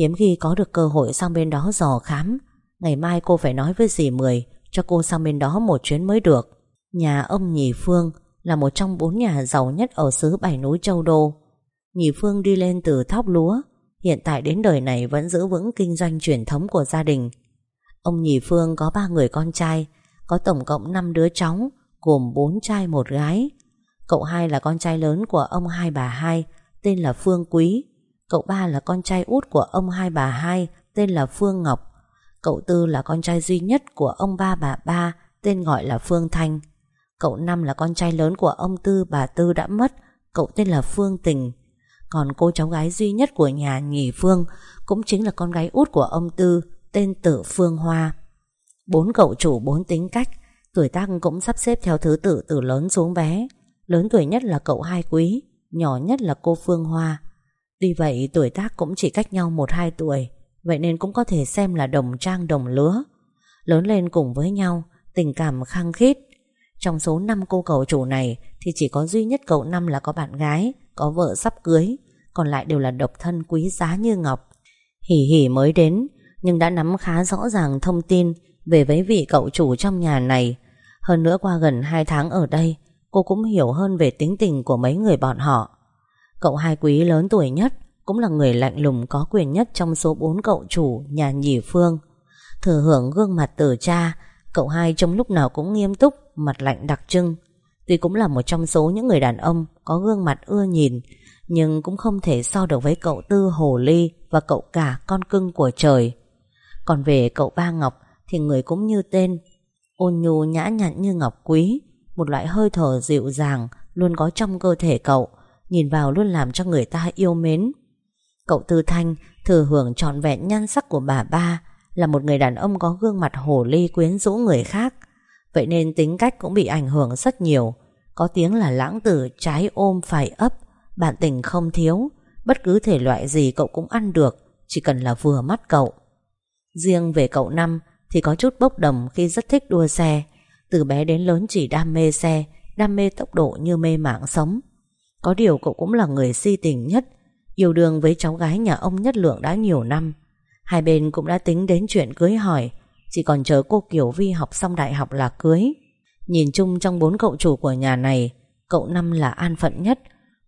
Hiếm khi có được cơ hội sang bên đó dò khám. Ngày mai cô phải nói với dì Mười, Cho cô sang bên đó một chuyến mới được. Nhà ông Nhì Phương Là một trong bốn nhà giàu nhất ở xứ Bảy Núi Châu Đô. Nhì Phương đi lên từ thóc lúa, Hiện tại đến đời này vẫn giữ vững kinh doanh truyền thống của gia đình. Ông Nhì Phương có ba người con trai, Có tổng cộng 5 đứa cháu, Gồm bốn trai một gái. Cậu hai là con trai lớn của ông hai bà hai, Tên là Phương Quý. Cậu ba là con trai út của ông hai bà hai, Tên là Phương Ngọc. Cậu tư là con trai duy nhất của ông ba bà ba, Tên gọi là Phương Thanh. Cậu năm là con trai lớn của ông tư, bà tư đã mất. Cậu tên là Phương Tình. Còn cô cháu gái duy nhất của nhà nhì Phương Cũng chính là con gái út của ông tư, Tên Tử Phương Hoa. Bốn cậu chủ bốn tính cách, Tuổi tác cũng sắp xếp theo thứ tự từ lớn xuống bé. Lớn tuổi nhất là cậu hai quý, Nhỏ nhất là cô Phương Hoa. Tuy vậy, tuổi tác cũng chỉ cách nhau 1-2 tuổi, Vậy nên cũng có thể xem là đồng trang đồng lứa. Lớn lên cùng với nhau, Tình cảm khăng khít. Trong số 5 cô cậu chủ này, Thì chỉ có duy nhất cậu năm là có bạn gái, Có vợ sắp cưới, Còn lại đều là độc thân quý giá như ngọc. Hỉ hỉ mới đến, Nhưng đã nắm khá rõ ràng thông tin Về với vị cậu chủ trong nhà này. Hơn nữa qua gần 2 tháng ở đây, Cô cũng hiểu hơn về tính tình của mấy người bọn họ. Cậu hai quý lớn tuổi nhất Cũng là người lạnh lùng có quyền nhất Trong số bốn cậu chủ nhà nhì phương. Thừa hưởng gương mặt từ cha, Cậu hai trong lúc nào cũng nghiêm túc, Mặt lạnh đặc trưng. Tuy cũng là một trong số những người đàn ông Có gương mặt ưa nhìn, Nhưng cũng không thể so được với cậu tư hồ ly Và cậu cả con cưng của trời. Còn về cậu ba Ngọc Thì người cũng như tên, Ôn nhu nhã nhặn như ngọc quý, Một loại hơi thở dịu dàng Luôn có trong cơ thể cậu. Nhìn vào luôn làm cho người ta yêu mến. Cậu Tư Thanh thừa hưởng trọn vẹn nhan sắc của bà ba, Là một người đàn ông có gương mặt hồ ly quyến rũ người khác. Vậy nên tính cách cũng bị ảnh hưởng rất nhiều. Có tiếng là lãng tử trái ôm phải ấp, bạn tình không thiếu. Bất cứ thể loại gì cậu cũng ăn được, Chỉ cần là vừa mắt cậu. Riêng về cậu Năm Thì có chút bốc đồng khi rất thích đua xe. Từ bé đến lớn chỉ đam mê xe, Đam mê tốc độ như mê mạng sống. Có điều cậu cũng là người si tình nhất. Yêu đương với cháu gái nhà ông Nhất Lượng đã nhiều năm. Hai bên cũng đã tính đến chuyện cưới hỏi. Chỉ còn chờ cô Kiều Vi học xong đại học là cưới. Nhìn chung trong bốn cậu chủ của nhà này, Cậu Năm là an phận nhất.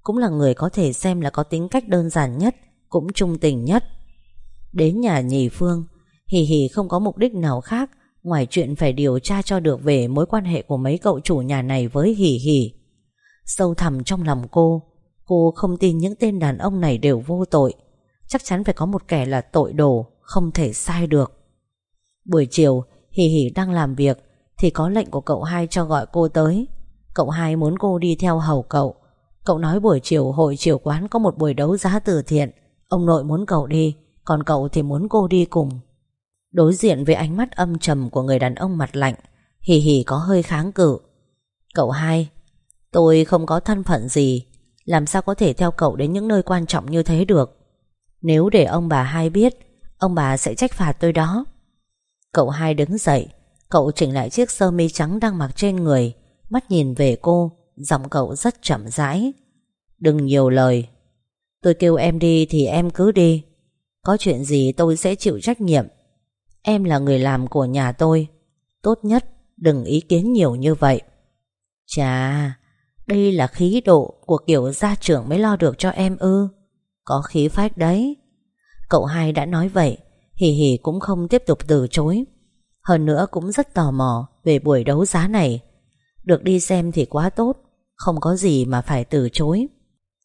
Cũng là người có thể xem là có tính cách đơn giản nhất, Cũng trung tình nhất. Đến nhà nhì Phương, Hì hì không có mục đích nào khác, Ngoài chuyện phải điều tra cho được về mối quan hệ của mấy cậu chủ nhà này với hì hì. Sâu thẳm trong lòng cô. Cô không tin những tên đàn ông này đều vô tội. Chắc chắn phải có một kẻ là tội đồ, Không thể sai được. Buổi chiều, Hì hì đang làm việc, Thì có lệnh của cậu hai cho gọi cô tới. Cậu hai muốn cô đi theo hầu cậu. Cậu nói buổi chiều, hội chiều quán Có một buổi đấu giá từ thiện. Ông nội muốn cậu đi, Còn cậu thì muốn cô đi cùng. Đối diện với ánh mắt âm trầm của người đàn ông mặt lạnh, Hì hì có hơi kháng cự. Cậu hai Tôi không có thân phận gì. Làm sao có thể theo cậu đến những nơi quan trọng như thế được? Nếu để ông bà hai biết, Ông bà sẽ trách phạt tôi đó. Cậu hai đứng dậy, Cậu chỉnh lại chiếc sơ mi trắng đang mặc trên người. Mắt nhìn về cô, Giọng cậu rất chậm rãi. Đừng nhiều lời. Tôi kêu em đi thì em cứ đi. Có chuyện gì tôi sẽ chịu trách nhiệm. Em là người làm của nhà tôi. Tốt nhất đừng ý kiến nhiều như vậy. Chà đây là khí độ của kiểu gia trưởng mới lo được cho em ư? Có khí phách đấy. Cậu hai đã nói vậy, Hì hì cũng không tiếp tục từ chối. Hơn nữa cũng rất tò mò Về buổi đấu giá này. Được đi xem thì quá tốt, Không có gì mà phải từ chối.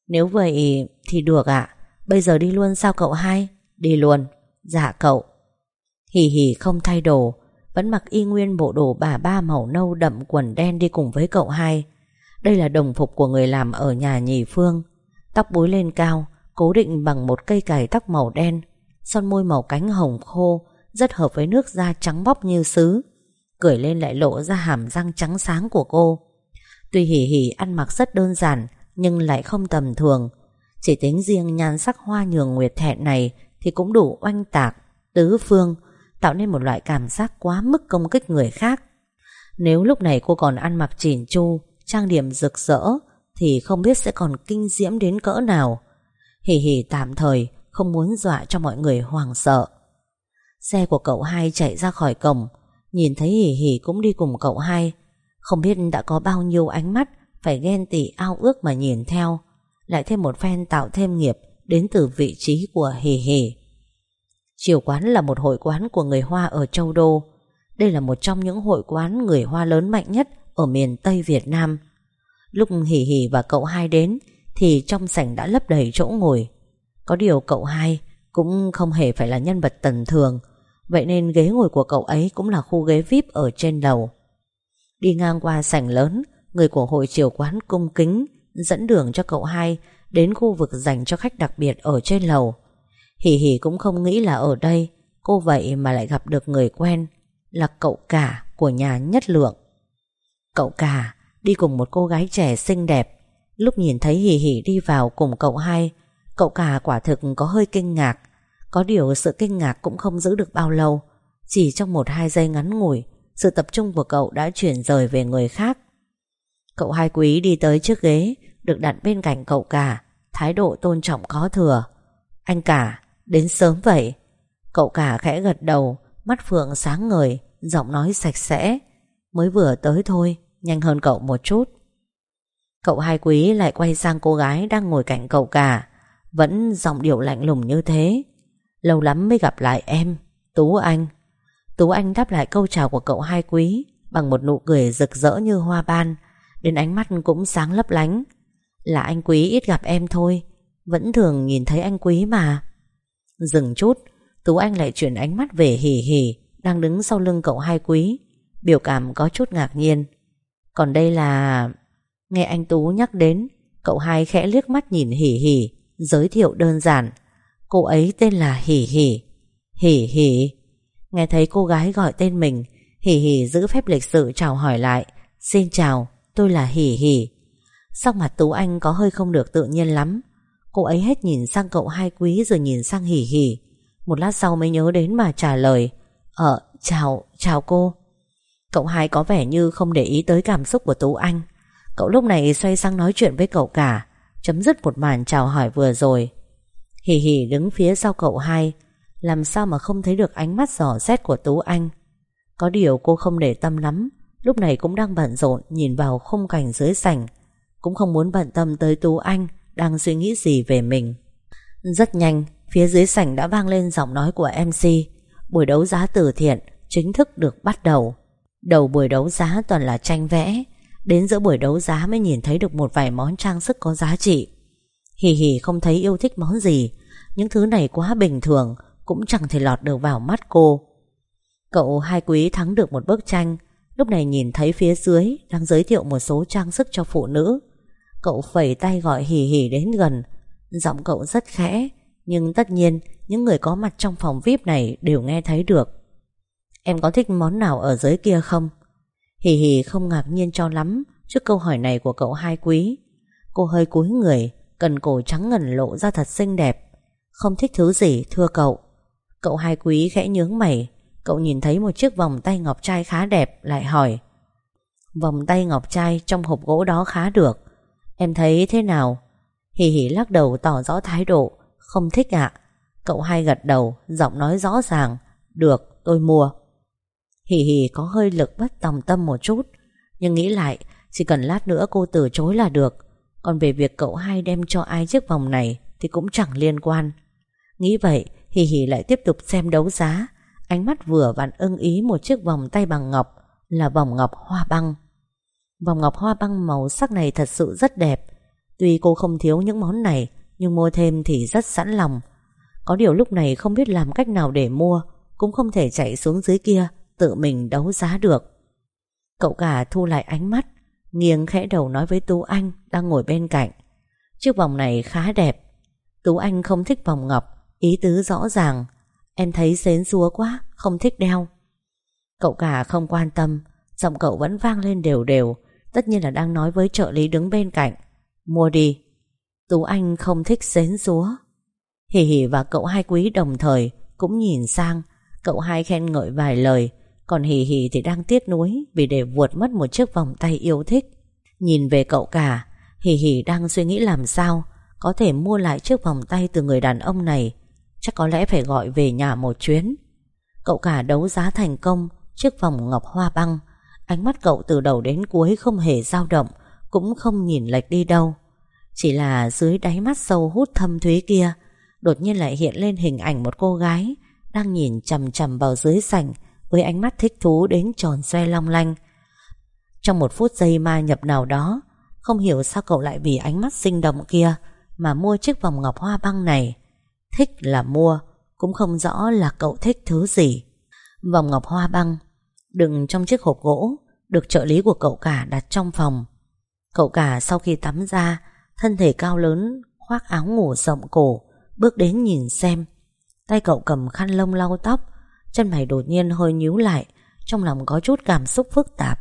Nếu vậy thì được ạ. Bây giờ đi luôn sao cậu hai? Đi luôn. Dạ cậu. Hì hì không thay đồ, Vẫn mặc y nguyên bộ đồ bà ba màu nâu đậm quần đen đi cùng với cậu hai. Đây là đồng phục của người làm ở nhà nhì phương. Tóc búi lên cao, Cố định bằng một cây cài tóc màu đen. Son môi màu cánh hồng khô, Rất hợp với nước da trắng bóc như sứ. Cười lên lại lộ ra hàm răng trắng sáng của cô. Tuy hỉ hỉ, ăn mặc rất đơn giản, Nhưng lại không tầm thường. Chỉ tính riêng nhan sắc hoa nhường nguyệt thẹn này Thì cũng đủ oanh tạc, Tứ phương, Tạo nên một loại cảm giác quá mức công kích người khác. Nếu lúc này cô còn ăn mặc chỉn chu Trang điểm rực rỡ Thì không biết sẽ còn kinh diễm đến cỡ nào. Hỉ hỉ tạm thời, Không muốn dọa cho mọi người hoảng sợ. Xe của cậu hai chạy ra khỏi cổng, Nhìn thấy hỉ hỉ cũng đi cùng cậu hai. Không biết đã có bao nhiêu ánh mắt, Phải ghen tị ao ước mà nhìn theo. Lại thêm một phen tạo thêm nghiệp Đến từ vị trí của hỉ hỉ. Chiều quán là một hội quán của người Hoa ở Châu Đô. Đây là một trong những hội quán người Hoa lớn mạnh nhất ở miền Tây Việt Nam. Lúc Hỉ Hỉ và cậu hai đến thì trong sảnh đã lấp đầy chỗ ngồi. Có điều cậu hai cũng không hề phải là nhân vật tầm thường, vậy nên ghế ngồi của cậu ấy cũng là khu ghế VIP ở trên lầu. Đi ngang qua sảnh lớn, người của hội triều quán cung kính dẫn đường cho cậu hai đến khu vực dành cho khách đặc biệt ở trên lầu. Hỉ hỉ cũng không nghĩ là ở đây Cô vậy mà lại gặp được người quen Là cậu cả của nhà nhất lượng Cậu cả, Đi cùng một cô gái trẻ xinh đẹp. Lúc nhìn thấy Hỷ Hỷ đi vào cùng cậu hai, Cậu cả quả thực có hơi kinh ngạc. Có điều sự kinh ngạc cũng không giữ được bao lâu. Chỉ trong một hai giây ngắn ngủi, Sự tập trung của cậu đã chuyển rời về người khác. Cậu hai quý đi tới chiếc ghế, Được đặt bên cạnh cậu cả. Thái độ tôn trọng có thừa. Anh cả, Đến sớm vậy. Cậu cả khẽ gật đầu, Mắt Phượng sáng ngời, Giọng nói sạch sẽ. Mới vừa tới thôi Nhanh hơn cậu một chút. Cậu hai quý lại quay sang cô gái Đang ngồi cạnh cậu cả. Vẫn giọng điệu lạnh lùng như thế. Lâu lắm mới gặp lại em, Tú Anh. Tú Anh đáp lại câu chào của cậu hai quý Bằng một nụ cười rực rỡ như hoa ban, Đến ánh mắt cũng sáng lấp lánh. Là anh quý ít gặp em thôi, Vẫn thường nhìn thấy anh quý mà. Dừng chút, Tú Anh lại chuyển ánh mắt về hỉ hỉ Đang đứng sau lưng cậu hai quý, Biểu cảm có chút ngạc nhiên. Còn đây là... Nghe anh Tú nhắc đến Cậu hai khẽ liếc mắt nhìn hỉ hỉ Giới thiệu đơn giản. Cô ấy tên là Hỉ Hỉ. Hỉ Hỉ. Nghe thấy cô gái gọi tên mình Hỉ Hỉ giữ phép lịch sự chào hỏi lại. Xin chào, tôi là Hỉ Hỉ. Sắc mặt Tú Anh có hơi không được tự nhiên lắm. Cô ấy hết nhìn sang cậu hai quý rồi nhìn sang hỉ hỉ. Một lát sau mới nhớ đến mà trả lời. Ờ, chào, chào cô. Cậu hai có vẻ như không để ý tới cảm xúc của Tú Anh. Cậu lúc này xoay sang nói chuyện với cậu cả, Chấm dứt một màn chào hỏi vừa rồi. Hì hì đứng phía sau cậu hai, Làm sao mà không thấy được ánh mắt giỏ xét của Tú Anh. Có điều cô không để tâm lắm, Lúc này cũng đang bận rộn, Nhìn vào khung cảnh dưới sảnh, Cũng không muốn bận tâm tới Tú Anh Đang suy nghĩ gì về mình. Rất nhanh, Phía dưới sảnh đã vang lên giọng nói của MC Buổi đấu giá từ thiện Chính thức được bắt đầu. Đầu buổi đấu giá toàn là tranh vẽ. Đến giữa buổi đấu giá mới nhìn thấy được một vài món trang sức có giá trị. Hì hì, không thấy yêu thích món gì. Những thứ này quá bình thường, Cũng chẳng thể lọt được vào mắt cô. Cậu hai quý thắng được một bức tranh. Lúc này nhìn thấy phía dưới Đang giới thiệu một số trang sức cho phụ nữ. Cậu phẩy tay gọi hì hì đến gần. Giọng cậu rất khẽ, Nhưng tất nhiên Những người có mặt trong phòng VIP này Đều nghe thấy được. Em có thích món nào ở dưới kia không? Hì hì không ngạc nhiên cho lắm Trước câu hỏi này của cậu hai quý. Cô hơi cúi người, Cần cổ trắng ngần lộ ra thật xinh đẹp. Không thích thứ gì, thưa cậu. Cậu hai quý khẽ nhướng mày. Cậu nhìn thấy một chiếc vòng tay ngọc trai khá đẹp, Lại hỏi. Vòng tay ngọc trai trong hộp gỗ đó khá được. Em thấy thế nào? Hì hì lắc đầu tỏ rõ thái độ. Không thích ạ. Cậu hai gật đầu, Giọng nói rõ ràng. Được, tôi mua. Hì hì, có hơi lực bất tòng tâm một chút. Nhưng nghĩ lại, Chỉ cần lát nữa cô từ chối là được. Còn về việc cậu hai đem cho ai chiếc vòng này Thì cũng chẳng liên quan. Nghĩ vậy, Hì hì lại tiếp tục xem đấu giá. Ánh mắt vừa vặn ưng ý một chiếc vòng tay bằng ngọc, Là vòng ngọc hoa băng. Vòng ngọc hoa băng màu sắc này thật sự rất đẹp. Tuy cô không thiếu những món này, Nhưng mua thêm thì rất sẵn lòng. Có điều lúc này không biết làm cách nào để mua, Cũng không thể chạy xuống dưới kia. Tự mình đấu giá được. Cậu cả thu lại ánh mắt, Nghiêng khẽ đầu nói với Tú Anh Đang ngồi bên cạnh. Chiếc vòng này khá đẹp. Tú Anh không thích vòng ngọc, Ý tứ rõ ràng. Em thấy xến xúa quá, Không thích đeo. Cậu cả không quan tâm, Giọng cậu vẫn vang lên đều đều, Tất nhiên là đang nói với trợ lý đứng bên cạnh. Mua đi. Tú Anh không thích xến xúa. Hì hì và cậu hai quý đồng thời Cũng nhìn sang, Cậu hai khen ngợi vài lời còn hì hì thì đang tiếc nuối Vì để vuột mất một chiếc vòng tay yêu thích. Nhìn về cậu cả, Hì hì đang suy nghĩ làm sao Có thể mua lại chiếc vòng tay từ người đàn ông này. Chắc có lẽ phải gọi về nhà một chuyến. Cậu cả đấu giá thành công Chiếc vòng ngọc hoa băng. Ánh mắt cậu từ đầu đến cuối không hề dao động, Cũng không nhìn lệch đi đâu. Chỉ là dưới đáy mắt sâu hút thâm thúy kia, Đột nhiên lại hiện lên hình ảnh một cô gái Đang nhìn chầm chầm vào dưới sảnh với ánh mắt thích thú đến tròn xoe long lanh. Trong một phút giây ma nhập nào đó, Không hiểu sao cậu lại vì ánh mắt sinh động kia Mà mua chiếc vòng ngọc hoa băng này. Thích là mua, Cũng không rõ là cậu thích thứ gì. Vòng ngọc hoa băng Đựng trong chiếc hộp gỗ Được trợ lý của cậu cả đặt trong phòng. Cậu cả sau khi tắm ra, Thân thể cao lớn, Khoác áo ngủ rộng cổ, Bước đến nhìn xem. Tay cậu cầm khăn lông lau tóc Chân mày đột nhiên hơi nhíu lại Trong lòng có chút cảm xúc phức tạp.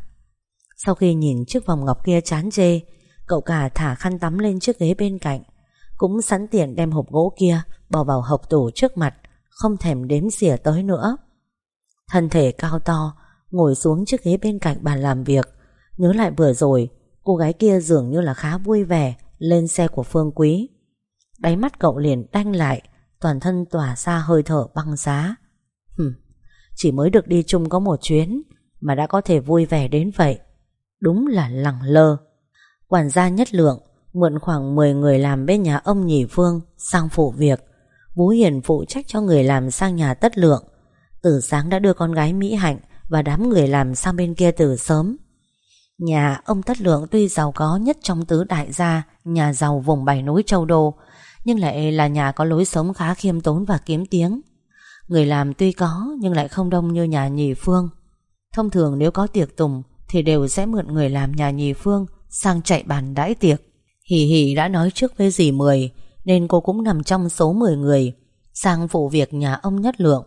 Sau khi nhìn chiếc vòng ngọc kia chán chê Cậu cả thả khăn tắm lên chiếc ghế bên cạnh Cũng sẵn tiện đem hộp gỗ kia Bỏ vào hộp tủ trước mặt Không thèm đếm xỉa tới nữa. Thân thể cao to Ngồi xuống chiếc ghế bên cạnh bàn làm việc Nhớ lại vừa rồi Cô gái kia dường như là khá vui vẻ Lên xe của Phương Quý. Đáy mắt cậu liền đanh lại Toàn thân tỏa ra hơi thở băng giá. Hừm, chỉ mới được đi chung có một chuyến Mà đã có thể vui vẻ đến vậy. Đúng là lẳng lơ. Quản gia nhất lượng, Mượn khoảng 10 người làm bên nhà ông Nhì Phương Sang phụ việc. Vũ Hiền phụ trách cho người làm sang nhà tất lượng. Từ sáng đã đưa con gái Mỹ Hạnh Và đám người làm sang bên kia từ sớm. Nhà ông Tất Lượng tuy giàu có nhất trong tứ đại gia, Nhà giàu vùng bảy núi châu đô, Nhưng lại là nhà có lối sống khá khiêm tốn và kiếm tiếng. Người làm tuy có, Nhưng lại không đông như nhà nhì phương. Thông thường nếu có tiệc tùng, Thì đều sẽ mượn người làm nhà nhì phương Sang chạy bàn đãi tiệc. Hì hì đã nói trước với dì Mười, Nên cô cũng nằm trong số 10 người, Sang phụ việc nhà ông Nhất Lượng.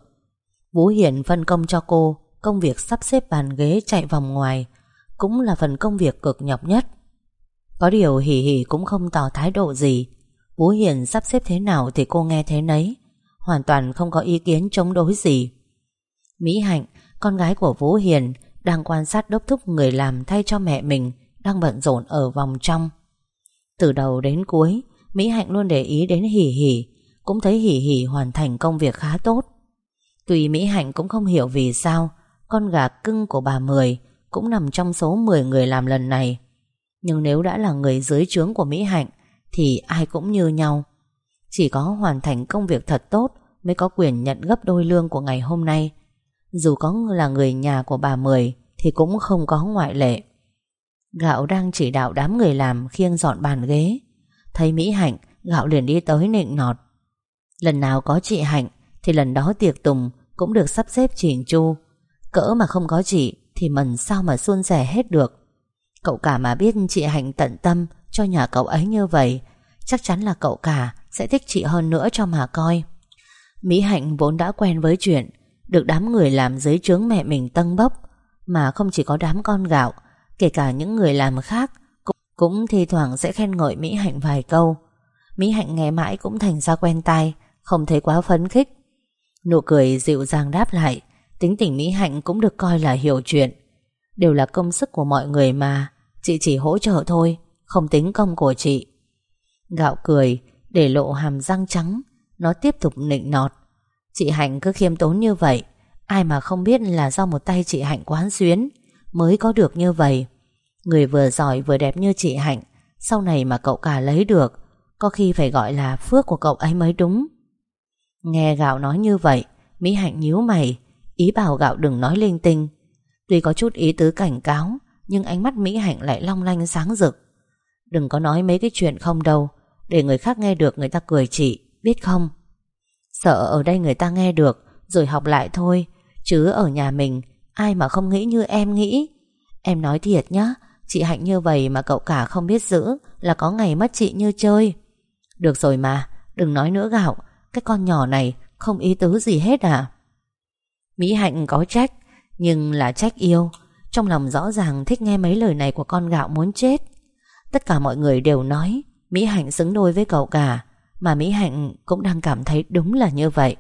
Vũ Hiển phân công cho cô Công việc sắp xếp bàn ghế chạy vòng ngoài, Cũng là phần công việc cực nhọc nhất. Có điều Hỉ Hỉ cũng không tỏ thái độ gì. Vũ Hiển sắp xếp thế nào Thì cô nghe thế nấy Hoàn toàn không có ý kiến chống đối gì Mỹ Hạnh Con gái của Vũ Hiền Đang quan sát đốc thúc người làm thay cho mẹ mình đang bận rộn ở vòng trong. Từ đầu đến cuối, Mỹ Hạnh luôn để ý đến Hỷ Hỷ, cũng thấy Hỷ Hỷ hoàn thành công việc khá tốt. Tuy Mỹ Hạnh cũng không hiểu vì sao con gà cưng của bà Mười cũng nằm trong số 10 người làm lần này. Nhưng nếu đã là người dưới trướng của Mỹ Hạnh thì ai cũng như nhau. Chỉ có hoàn thành công việc thật tốt mới có quyền nhận gấp đôi lương của ngày hôm nay. Dù có là người nhà của bà Mười thì cũng không có ngoại lệ. Gạo đang chỉ đạo đám người làm khiêng dọn bàn ghế. Thấy Mỹ Hạnh, Gạo liền đi tới nịnh nọt. Lần nào có chị Hạnh thì lần đó tiệc tùng cũng được sắp xếp chỉnh chu. Cỡ mà không có chị thì mần sao mà suôn sẻ hết được. Cậu cả mà biết chị Hạnh tận tâm cho nhà cậu ấy như vậy, chắc chắn là cậu cả sẽ thích chị hơn nữa cho mà coi. Mỹ Hạnh vốn đã quen với chuyện được đám người làm dưới trướng mẹ mình tân bốc, mà không chỉ có đám con gạo, kể cả những người làm khác cũng, cũng thi thoảng sẽ khen ngợi Mỹ Hạnh vài câu. Mỹ Hạnh nghe mãi cũng thành ra quen tai, không thấy quá phấn khích. Nụ cười dịu dàng đáp lại, tính tình Mỹ Hạnh cũng được coi là hiểu chuyện. Đều là công sức của mọi người mà, chị chỉ hỗ trợ thôi, không tính công của chị. Gạo cười, để lộ hàm răng trắng, nó tiếp tục nịnh nọt. Chị Hạnh cứ khiêm tốn như vậy, ai mà không biết là do một tay chị Hạnh quán xuyến, mới có được như vậy. Người vừa giỏi vừa đẹp như chị Hạnh, sau này mà cậu cả lấy được, có khi phải gọi là phước của cậu ấy mới đúng. Nghe gạo nói như vậy, Mỹ Hạnh nhíu mày, ý bảo gạo đừng nói linh tinh. Tuy có chút ý tứ cảnh cáo, nhưng ánh mắt Mỹ Hạnh lại long lanh sáng rực. Đừng có nói mấy cái chuyện không đâu, để người khác nghe được người ta cười chị, biết không? Sợ ở đây người ta nghe được, rồi học lại thôi, chứ ở nhà mình, ai mà không nghĩ như em nghĩ. Em nói thiệt nhá, chị Hạnh như vậy mà cậu cả không biết giữ, là có ngày mất chị như chơi. Được rồi mà, đừng nói nữa gạo, cái con nhỏ này không ý tứ gì hết à Mỹ Hạnh có trách Nhưng là trách yêu Trong lòng rõ ràng thích nghe mấy lời này của con gạo muốn chết Tất cả mọi người đều nói Mỹ Hạnh xứng đôi với cậu cả mà Mỹ Hạnh cũng đang cảm thấy đúng là như vậy.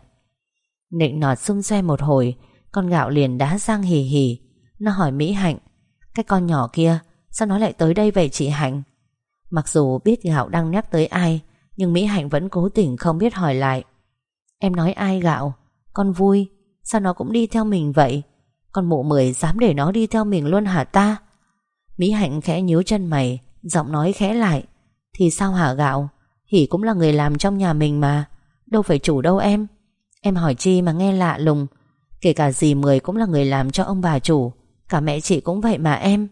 Nịnh nọt xung xoe một hồi, Con gạo liền đá sang hì hì. Nó hỏi Mỹ Hạnh, Cái con nhỏ kia, Sao nó lại tới đây vậy chị Hạnh? Mặc dù biết gạo đang nhắc tới ai, nhưng Mỹ Hạnh vẫn cố tình không biết hỏi lại. Em nói ai gạo? Con vui, Sao nó cũng đi theo mình vậy? Con mụ mười dám để nó đi theo mình luôn hả ta? Mỹ Hạnh khẽ nhíu chân mày, Giọng nói khẽ lại, Thì sao hả gạo? Hỷ cũng là người làm trong nhà mình mà. Đâu phải chủ đâu em. Em hỏi chi mà nghe lạ lùng. Kể cả dì Mười cũng là người làm cho ông bà chủ. Cả mẹ chị cũng vậy mà em.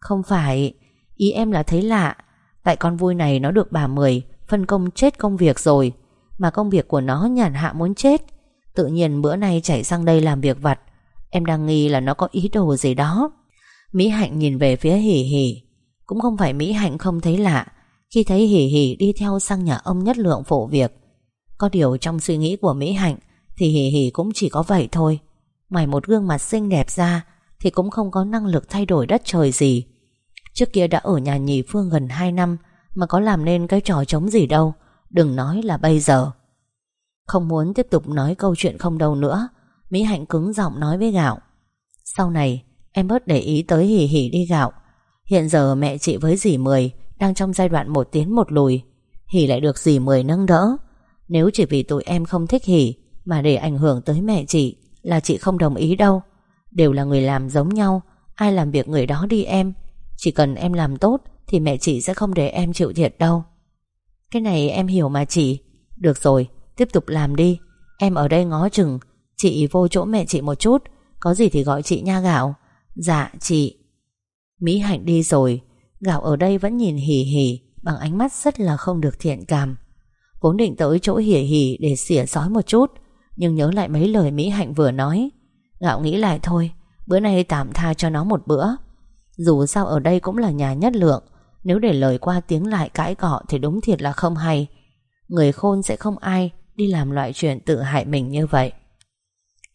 Không phải. Ý em là thấy lạ. Tại con vui này nó được bà Mười Phân công chết công việc rồi. Mà công việc của nó nhàn hạ muốn chết. Tự nhiên bữa nay chạy sang đây làm việc vặt. Em đang nghi là nó có ý đồ gì đó. Mỹ Hạnh nhìn về phía Hỷ Hỷ. Cũng không phải Mỹ Hạnh không thấy lạ. Khi thấy Hỷ Hỷ đi theo sang nhà ông nhất lượng phổ việc, Có điều trong suy nghĩ của Mỹ Hạnh Thì Hỷ Hỷ cũng chỉ có vậy thôi. Mày một gương mặt xinh đẹp ra Thì cũng không có năng lực thay đổi đất trời gì. Trước kia đã ở nhà nhì Phương gần 2 năm mà có làm nên cái trò chống gì đâu, Đừng nói là bây giờ. Không muốn tiếp tục nói câu chuyện không đâu nữa, Mỹ Hạnh cứng giọng nói với Gạo. Sau này, em bớt để ý tới Hỷ Hỷ đi Gạo. Hiện giờ mẹ chị với dì Mười đang trong giai đoạn một tiến một lùi. Hỉ lại được dì Mười nâng đỡ. Nếu chỉ vì tụi em không thích Hỉ Mà để ảnh hưởng tới mẹ chị Là chị không đồng ý đâu. Đều là người làm giống nhau Ai làm việc người đó đi em. Chỉ cần em làm tốt thì mẹ chị sẽ không để em chịu thiệt đâu. Cái này em hiểu mà chị. Được rồi, tiếp tục làm đi. Em ở đây ngó chừng. Chị vô chỗ mẹ chị một chút. Có gì thì gọi chị nha Gạo. Dạ chị. Mỹ Hạnh đi rồi. Gạo ở đây vẫn nhìn hỉ hỉ Bằng ánh mắt rất là không được thiện cảm. Vốn định tới chỗ hỉ hỉ để xỉa sói một chút, Nhưng nhớ lại mấy lời Mỹ Hạnh vừa nói. Gạo nghĩ lại thôi, Bữa nay tạm tha cho nó một bữa. Dù sao ở đây cũng là nhà nhất lượng, nếu để lời qua tiếng lại cãi cọ Thì đúng thiệt là không hay. Người khôn sẽ không ai Đi làm loại chuyện tự hại mình như vậy.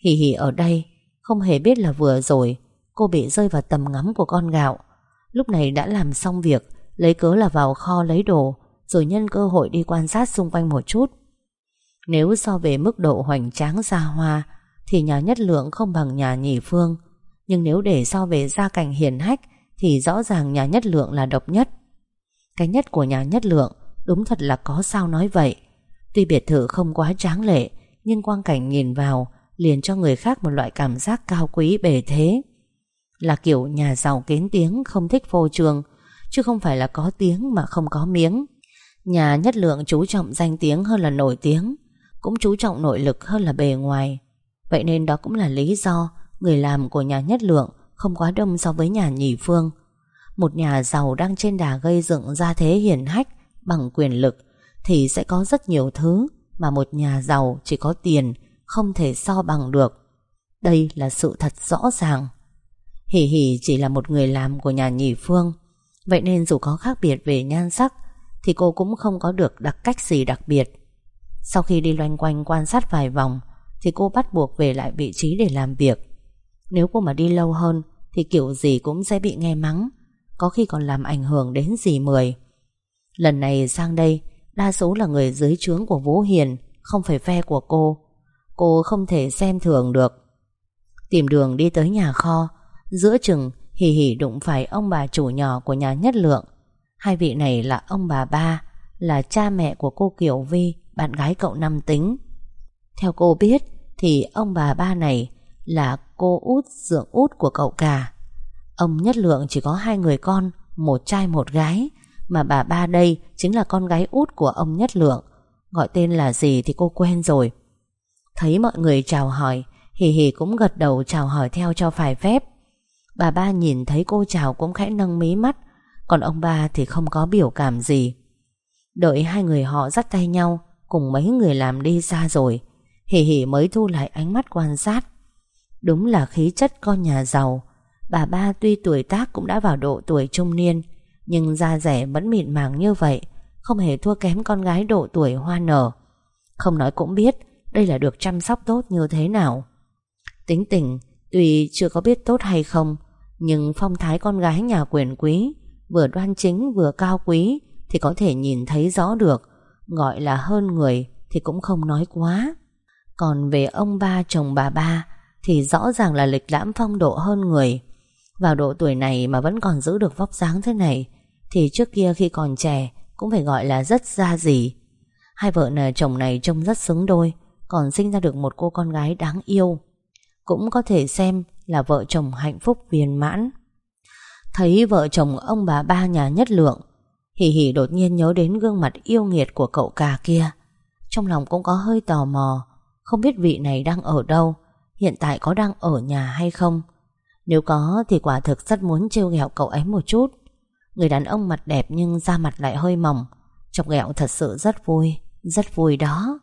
Hì hì ở đây, Không hề biết là vừa rồi, Cô bị rơi vào tầm ngắm của con gạo. Lúc này đã làm xong việc, Lấy cớ là vào kho lấy đồ, Rồi nhân cơ hội đi quan sát xung quanh một chút. Nếu so về mức độ hoành tráng xa hoa, Thì nhà nhất lượng không bằng nhà nhị phương. Nhưng nếu để so về gia cảnh hiền hách, Thì rõ ràng nhà nhất lượng là độc nhất. Cái nhất của nhà nhất lượng, Đúng thật là có sao nói vậy. Tuy biệt thự không quá tráng lệ, Nhưng quang cảnh nhìn vào, Liền cho người khác một loại cảm giác cao quý bề thế. Là kiểu nhà giàu kiến tiếng, Không thích phô trương, Chứ không phải là có tiếng mà không có miếng. Nhà nhất lượng chú trọng danh tiếng hơn là nổi tiếng, Cũng chú trọng nội lực hơn là bề ngoài. Vậy nên đó cũng là lý do Người làm của nhà nhất lượng Không quá đông so với nhà nhị phương. Một nhà giàu đang trên đà gây dựng ra thế hiển hách Bằng quyền lực Thì sẽ có rất nhiều thứ Mà một nhà giàu chỉ có tiền Không thể so bằng được. Đây là sự thật rõ ràng. Hỷ hỷ chỉ là một người làm của nhà nhị phương. Vậy nên dù có khác biệt về nhan sắc, Thì cô cũng không có được đặc cách gì đặc biệt. Sau khi đi loanh quanh quan sát vài vòng, Thì cô bắt buộc về lại vị trí để làm việc. Nếu cô mà đi lâu hơn, Thì kiểu gì cũng sẽ bị nghe mắng, Có khi còn làm ảnh hưởng đến dì Mười. Lần này sang đây, Đa số là người dưới trướng của Vũ Hiền, Không phải phe của cô. Cô không thể xem thường được. Tìm đường đi tới nhà kho Giữa chừng, Hì hì đụng phải ông bà chủ nhỏ của nhà nhất lượng. Hai vị này là ông bà ba, Là cha mẹ của cô Kiều Vi, Bạn gái cậu Năm Tính. Theo cô biết, Thì ông bà ba này Là cô út, dượng út của cậu cả. Ông nhất lượng chỉ có hai người con, Một trai một gái, Mà bà ba đây chính là con gái út của ông nhất lượng. Gọi tên là gì thì cô quen rồi. Thấy mọi người chào hỏi, Hì hì cũng gật đầu chào hỏi theo cho phải phép. Bà ba nhìn thấy cô chào cũng khẽ nâng mí mắt, Còn ông ba thì không có biểu cảm gì. Đợi hai người họ dắt tay nhau, Cùng mấy người làm đi xa rồi Hỉ hỉ mới thu lại ánh mắt quan sát. Đúng là khí chất con nhà giàu, Bà ba tuy tuổi tác cũng đã vào độ tuổi trung niên, Nhưng da rẻ vẫn mịn màng như vậy, Không hề thua kém con gái độ tuổi hoa nở. Không nói cũng biết Đây là được chăm sóc tốt như thế nào. Tính tình Tuy chưa có biết tốt hay không, Nhưng phong thái con gái nhà quyền quý, Vừa đoan chính vừa cao quý Thì có thể nhìn thấy rõ được, Gọi là hơn người Thì cũng không nói quá. Còn về ông ba chồng bà ba Thì rõ ràng là lịch lãm phong độ hơn người. Vào độ tuổi này Mà vẫn còn giữ được vóc dáng thế này, Thì trước kia khi còn trẻ Cũng phải gọi là rất ra gì Hai vợ nè, chồng này trông rất xứng đôi, Còn sinh ra được một cô con gái đáng yêu cũng có thể xem là vợ chồng hạnh phúc viên mãn. Thấy vợ chồng ông bà ba nhà nhất lượng, Hỉ Hỉ đột nhiên nhớ đến gương mặt yêu nghiệt của cậu cả kia. Trong lòng cũng có hơi tò mò, không biết vị này đang ở đâu, hiện tại có đang ở nhà hay không. Nếu có thì quả thực rất muốn trêu ghẹo cậu ấy một chút. Người đàn ông mặt đẹp nhưng da mặt lại hơi mỏng, chọc ghẹo thật sự rất vui, rất vui đó.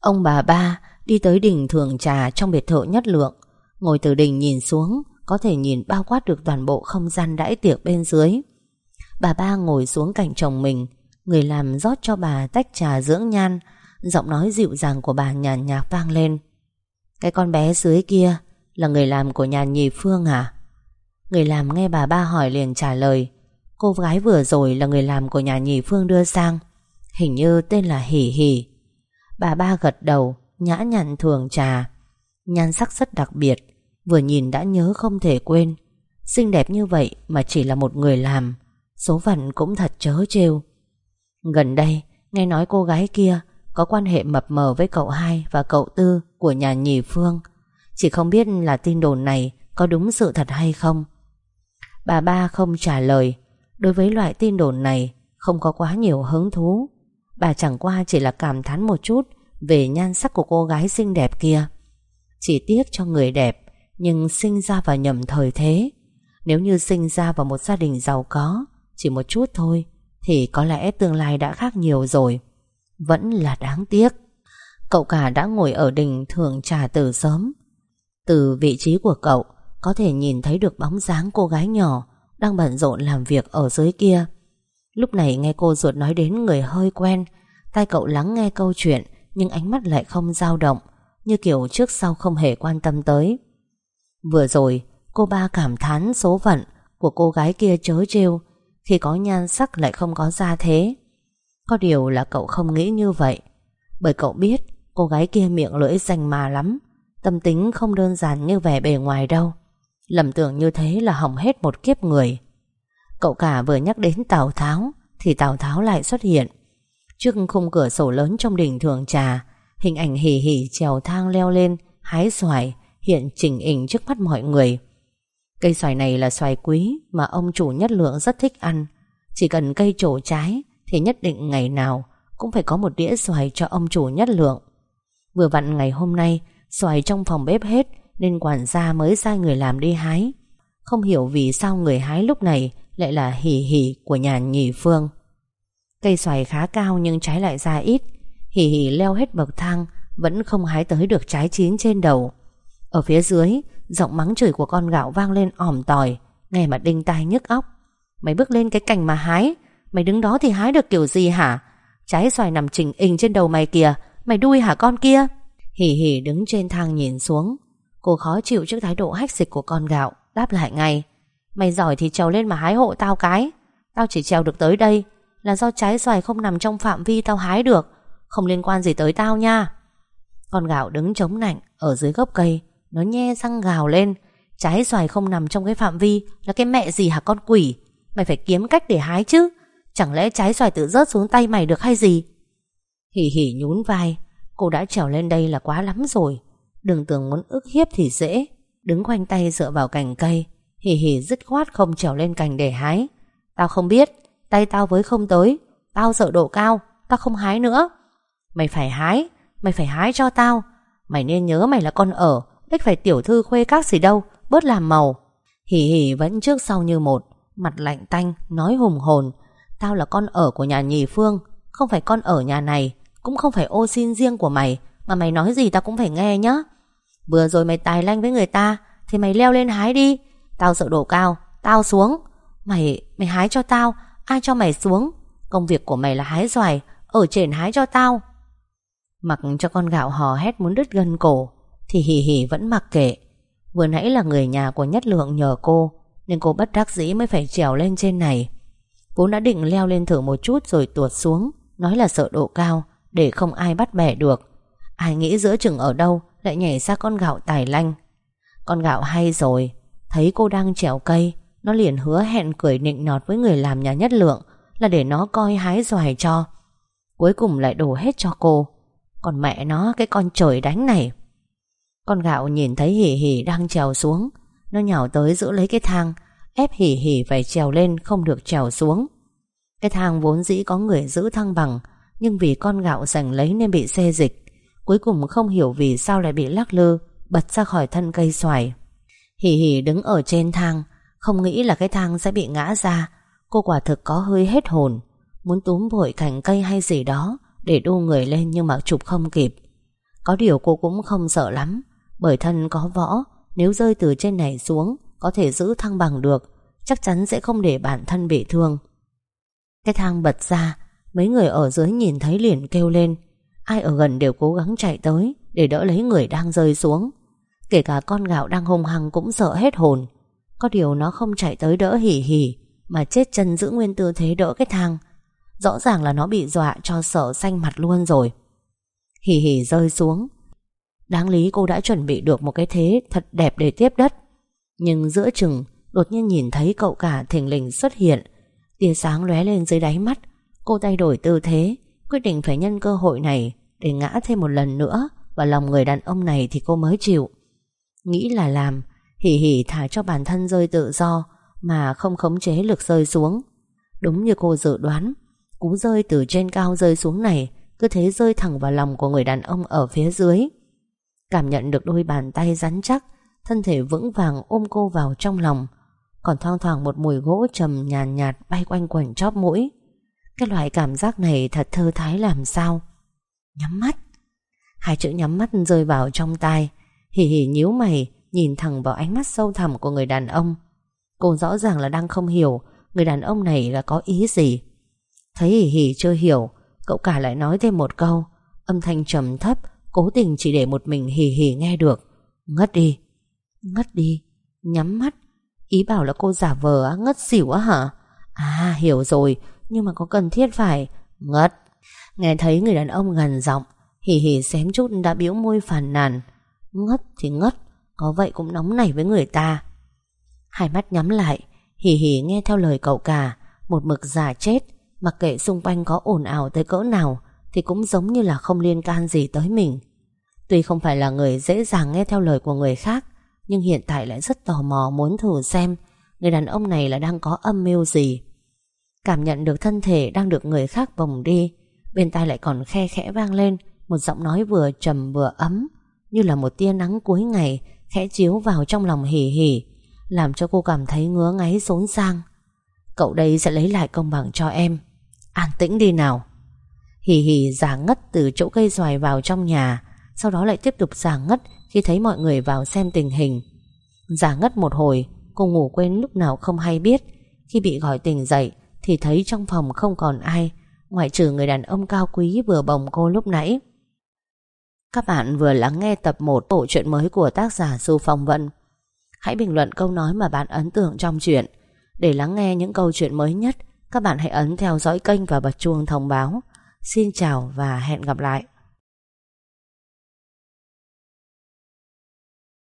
Ông bà ba Đi tới đỉnh thường trà trong biệt thự nhất lượng. Ngồi từ đỉnh nhìn xuống, Có thể nhìn bao quát được toàn bộ không gian đãi tiệc bên dưới. Bà ba ngồi xuống cạnh chồng mình, Người làm rót cho bà tách trà dưỡng nhan, Giọng nói dịu dàng của bà nhàn nhạt vang lên. Cái con bé dưới kia Là người làm của nhà nhì Phương à? Người làm nghe bà ba hỏi liền trả lời, Cô gái vừa rồi là người làm của nhà nhì Phương đưa sang, Hình như tên là Hỉ Hỉ Bà ba gật đầu Nhã nhặn thường trà. Nhan sắc rất đặc biệt, Vừa nhìn đã nhớ không thể quên. Xinh đẹp như vậy mà chỉ là một người làm, Số phận cũng thật chớ trêu. Gần đây, Nghe nói cô gái kia Có quan hệ mập mờ với cậu hai và cậu tư Của nhà nhì Phương. Chỉ không biết là tin đồn này Có đúng sự thật hay không. Bà ba không trả lời. Đối với loại tin đồn này, Không có quá nhiều hứng thú. Bà chẳng qua chỉ là cảm thán một chút về nhan sắc của cô gái xinh đẹp kia. Chỉ tiếc cho người đẹp, nhưng sinh ra vào nhầm thời thế. Nếu như sinh ra vào một gia đình giàu có, chỉ một chút thôi, thì có lẽ tương lai đã khác nhiều rồi. Vẫn là đáng tiếc. Cậu cả đã ngồi ở đỉnh thường trà từ sớm. Từ vị trí của cậu, có thể nhìn thấy được bóng dáng cô gái nhỏ đang bận rộn làm việc ở dưới kia. Lúc này nghe cô ruột nói đến người hơi quen, tai cậu lắng nghe câu chuyện nhưng ánh mắt lại không dao động, Như kiểu trước sau không hề quan tâm tới. Vừa rồi, Cô ba cảm thán số phận Của cô gái kia chớ trêu, Khi có nhan sắc lại không có gia thế. Có điều là cậu không nghĩ như vậy, Bởi cậu biết Cô gái kia miệng lưỡi danh mà lắm, Tâm tính không đơn giản như vẻ bề ngoài đâu. Lầm tưởng như thế là hỏng hết một kiếp người. Cậu cả vừa nhắc đến Tào Tháo, Thì Tào Tháo lại xuất hiện. Trước khung cửa sổ lớn trong đình thường trà. Hình ảnh hỉ hỉ trèo thang leo lên, Hái xoài, Hiện chỉnh hình trước mắt mọi người. Cây xoài này là xoài quý Mà ông chủ nhất lượng rất thích ăn. Chỉ cần cây trổ trái Thì nhất định ngày nào Cũng phải có một đĩa xoài cho ông chủ nhất lượng. Vừa vặn ngày hôm nay, Xoài trong phòng bếp hết Nên quản gia mới sai người làm đi hái. Không hiểu vì sao người hái lúc này Lại là hỉ hỉ của nhà nhì phương. Cây xoài khá cao nhưng trái lại ra ít. Hỉ hỉ leo hết bậc thang, Vẫn không hái tới được trái chín trên đầu. Ở phía dưới, Giọng mắng chửi của con gạo vang lên ỏm tỏi, Nghe mà đinh tai nhức óc. Mày bước lên cái cành mà hái, Mày đứng đó thì hái được kiểu gì hả? Trái xoài nằm chỉnh hình trên đầu mày kìa, Mày đuôi hả con kia? Hỉ hỉ đứng trên thang nhìn xuống. Cô khó chịu trước thái độ hách dịch của con gạo, Đáp lại ngay. Mày giỏi thì trèo lên mà hái hộ tao cái. Tao chỉ trèo được tới đây là do trái xoài không nằm trong phạm vi tao hái được, Không liên quan gì tới tao nha. Con gạo đứng chống nạnh Ở dưới gốc cây, Nó nhe răng gào lên. Trái xoài không nằm trong cái phạm vi Là cái mẹ gì hả con quỷ? Mày phải kiếm cách để hái chứ. Chẳng lẽ trái xoài tự rớt xuống tay mày được hay gì? Hỉ hỉ nhún vai. Cô đã trèo lên đây là quá lắm rồi. Đừng tưởng muốn ức hiếp thì dễ. Đứng khoanh tay dựa vào cành cây. Hỉ hỉ dứt khoát không trèo lên cành để hái. Tao không biết. Tay tao với không tới. Tao sợ độ cao, Tao không hái nữa. Mày phải hái, Mày phải hái cho tao. Mày nên nhớ mày là con ở Đích phải tiểu thư khuê các gì đâu, Bớt làm màu. Hỉ hỉ vẫn trước sau như một, Mặt lạnh tanh, Nói hùng hồn. Tao là con ở của nhà nhì phương, Không phải con ở nhà này, Cũng không phải ô xin riêng của mày, Mà mày nói gì tao cũng phải nghe nhá. Vừa rồi mày tài lanh với người ta, Thì mày leo lên hái đi. Tao sợ độ cao, Tao xuống. Mày mày hái cho tao Ai cho mày xuống? Công việc của mày là hái xoài, Ở trên hái cho tao. Mặc cho con gạo hò hét muốn đứt gân cổ, Thì hì hì vẫn mặc kệ. Vừa nãy là người nhà của Nhất Lượng nhờ cô, Nên cô bất đắc dĩ mới phải trèo lên trên này. Vốn đã định leo lên thử một chút rồi tuột xuống, Nói là sợ độ cao, Để không ai bắt bẻ được. Ai nghĩ giữa chừng ở đâu Lại nhảy ra con gạo tài lanh. Con gạo hay rồi, Thấy cô đang trèo cây nó liền hứa hẹn cười nịnh nọt với người làm nhà nhất lượng, Là để nó coi hái xoài cho. Cuối cùng lại đổ hết cho cô. Còn mẹ nó, cái con trời đánh này. Con gạo nhìn thấy hỉ hỉ đang trèo xuống. Nó nhào tới giữ lấy cái thang, Ép hỉ hỉ phải trèo lên Không được trèo xuống. Cái thang vốn dĩ có người giữ thăng bằng, Nhưng vì con gạo giành lấy nên bị xê dịch. Cuối cùng không hiểu vì sao lại bị lắc lư, Bật ra khỏi thân cây xoài. Hỉ hỉ đứng ở trên thang không nghĩ là cái thang sẽ bị ngã ra. Cô quả thực có hơi hết hồn. Muốn túm vội cành cây hay gì đó Để đu người lên nhưng mà chụp không kịp. Có điều cô cũng không sợ lắm. Bởi thân có võ, Nếu rơi từ trên này xuống, Có thể giữ thăng bằng được. Chắc chắn sẽ không để bản thân bị thương. Cái thang bật ra, Mấy người ở dưới nhìn thấy liền kêu lên. Ai ở gần đều cố gắng chạy tới Để đỡ lấy người đang rơi xuống. Kể cả con gạo đang hung hăng cũng sợ hết hồn. Có điều nó không chạy tới đỡ hỉ hỉ, Mà chết chân giữ nguyên tư thế đỡ cái thang. Rõ ràng là nó bị dọa cho sợ xanh mặt luôn rồi. Hỉ hỉ rơi xuống. Đáng lý cô đã chuẩn bị được một cái thế thật đẹp để tiếp đất. Nhưng giữa chừng, Đột nhiên nhìn thấy cậu cả thình lình xuất hiện. Tia sáng lóe lên dưới đáy mắt. Cô thay đổi tư thế, Quyết định phải nhân cơ hội này Để ngã thêm một lần nữa Và lòng người đàn ông này thì cô mới chịu. Nghĩ là làm Hỉ hỉ thả cho bản thân rơi tự do Mà không khống chế lực rơi xuống. Đúng như cô dự đoán Cú rơi từ trên cao rơi xuống này Cứ thế rơi thẳng vào lòng của người đàn ông ở phía dưới. Cảm nhận được đôi bàn tay rắn chắc Thân thể vững vàng ôm cô vào trong lòng Còn thoang thoảng một mùi gỗ trầm nhàn nhạt, nhạt bay quanh quẩn chóp mũi. Cái loại cảm giác này thật thơ thái làm sao? Nhắm mắt. Hai chữ nhắm mắt rơi vào trong tai Hỉ hỉ nhíu mày Nhìn thẳng vào ánh mắt sâu thẳm của người đàn ông. Cô rõ ràng là đang không hiểu Người đàn ông này là có ý gì. Thấy hỉ hỉ chưa hiểu Cậu cả lại nói thêm một câu. Âm thanh trầm thấp Cố tình chỉ để một mình hỉ hỉ nghe được. Ngất đi. Ngất đi. Nhắm mắt. Ý bảo là cô giả vờ á, ngất xỉu á hả? À hiểu rồi. Nhưng mà có cần thiết phải Ngất. Nghe thấy người đàn ông gần giọng Hỉ hỉ xém chút đã biếu môi phàn nàn. Ngất thì ngất. Có vậy cũng nóng nảy với người ta. Hai mắt nhắm lại Hỉ hỉ nghe theo lời cậu cả. Một mực giả chết, Mặc kệ xung quanh có ồn ào tới cỡ nào, Thì cũng giống như là không liên can gì tới mình. Tuy không phải là người dễ dàng nghe theo lời của người khác, Nhưng hiện tại lại rất tò mò muốn thử xem Người đàn ông này là đang có âm mưu gì. Cảm nhận được thân thể đang được người khác vòng đi, Bên tai lại còn khe khẽ vang lên Một giọng nói vừa trầm vừa ấm, Như là một tia nắng cuối ngày Khẽ chiếu vào trong lòng hỉ hỉ, Làm cho cô cảm thấy ngứa ngáy xốn sang. Cậu đây sẽ lấy lại công bằng cho em. An tĩnh đi nào. Hỉ hỉ giả ngất từ chỗ cây xoài vào trong nhà, Sau đó lại tiếp tục giả ngất Khi thấy mọi người vào xem tình hình. Giả ngất một hồi, Cô ngủ quên lúc nào không hay biết. Khi bị gọi tỉnh dậy, Thì thấy trong phòng không còn ai, Ngoại trừ người đàn ông cao quý vừa bồng cô lúc nãy. Các bạn vừa lắng nghe tập 1 bộ truyện mới của tác giả Du Phong Vân. Hãy bình luận câu nói mà bạn ấn tượng trong truyện Để lắng nghe những câu chuyện mới nhất, Các bạn hãy ấn theo dõi kênh và bật chuông thông báo. Xin chào và hẹn gặp lại.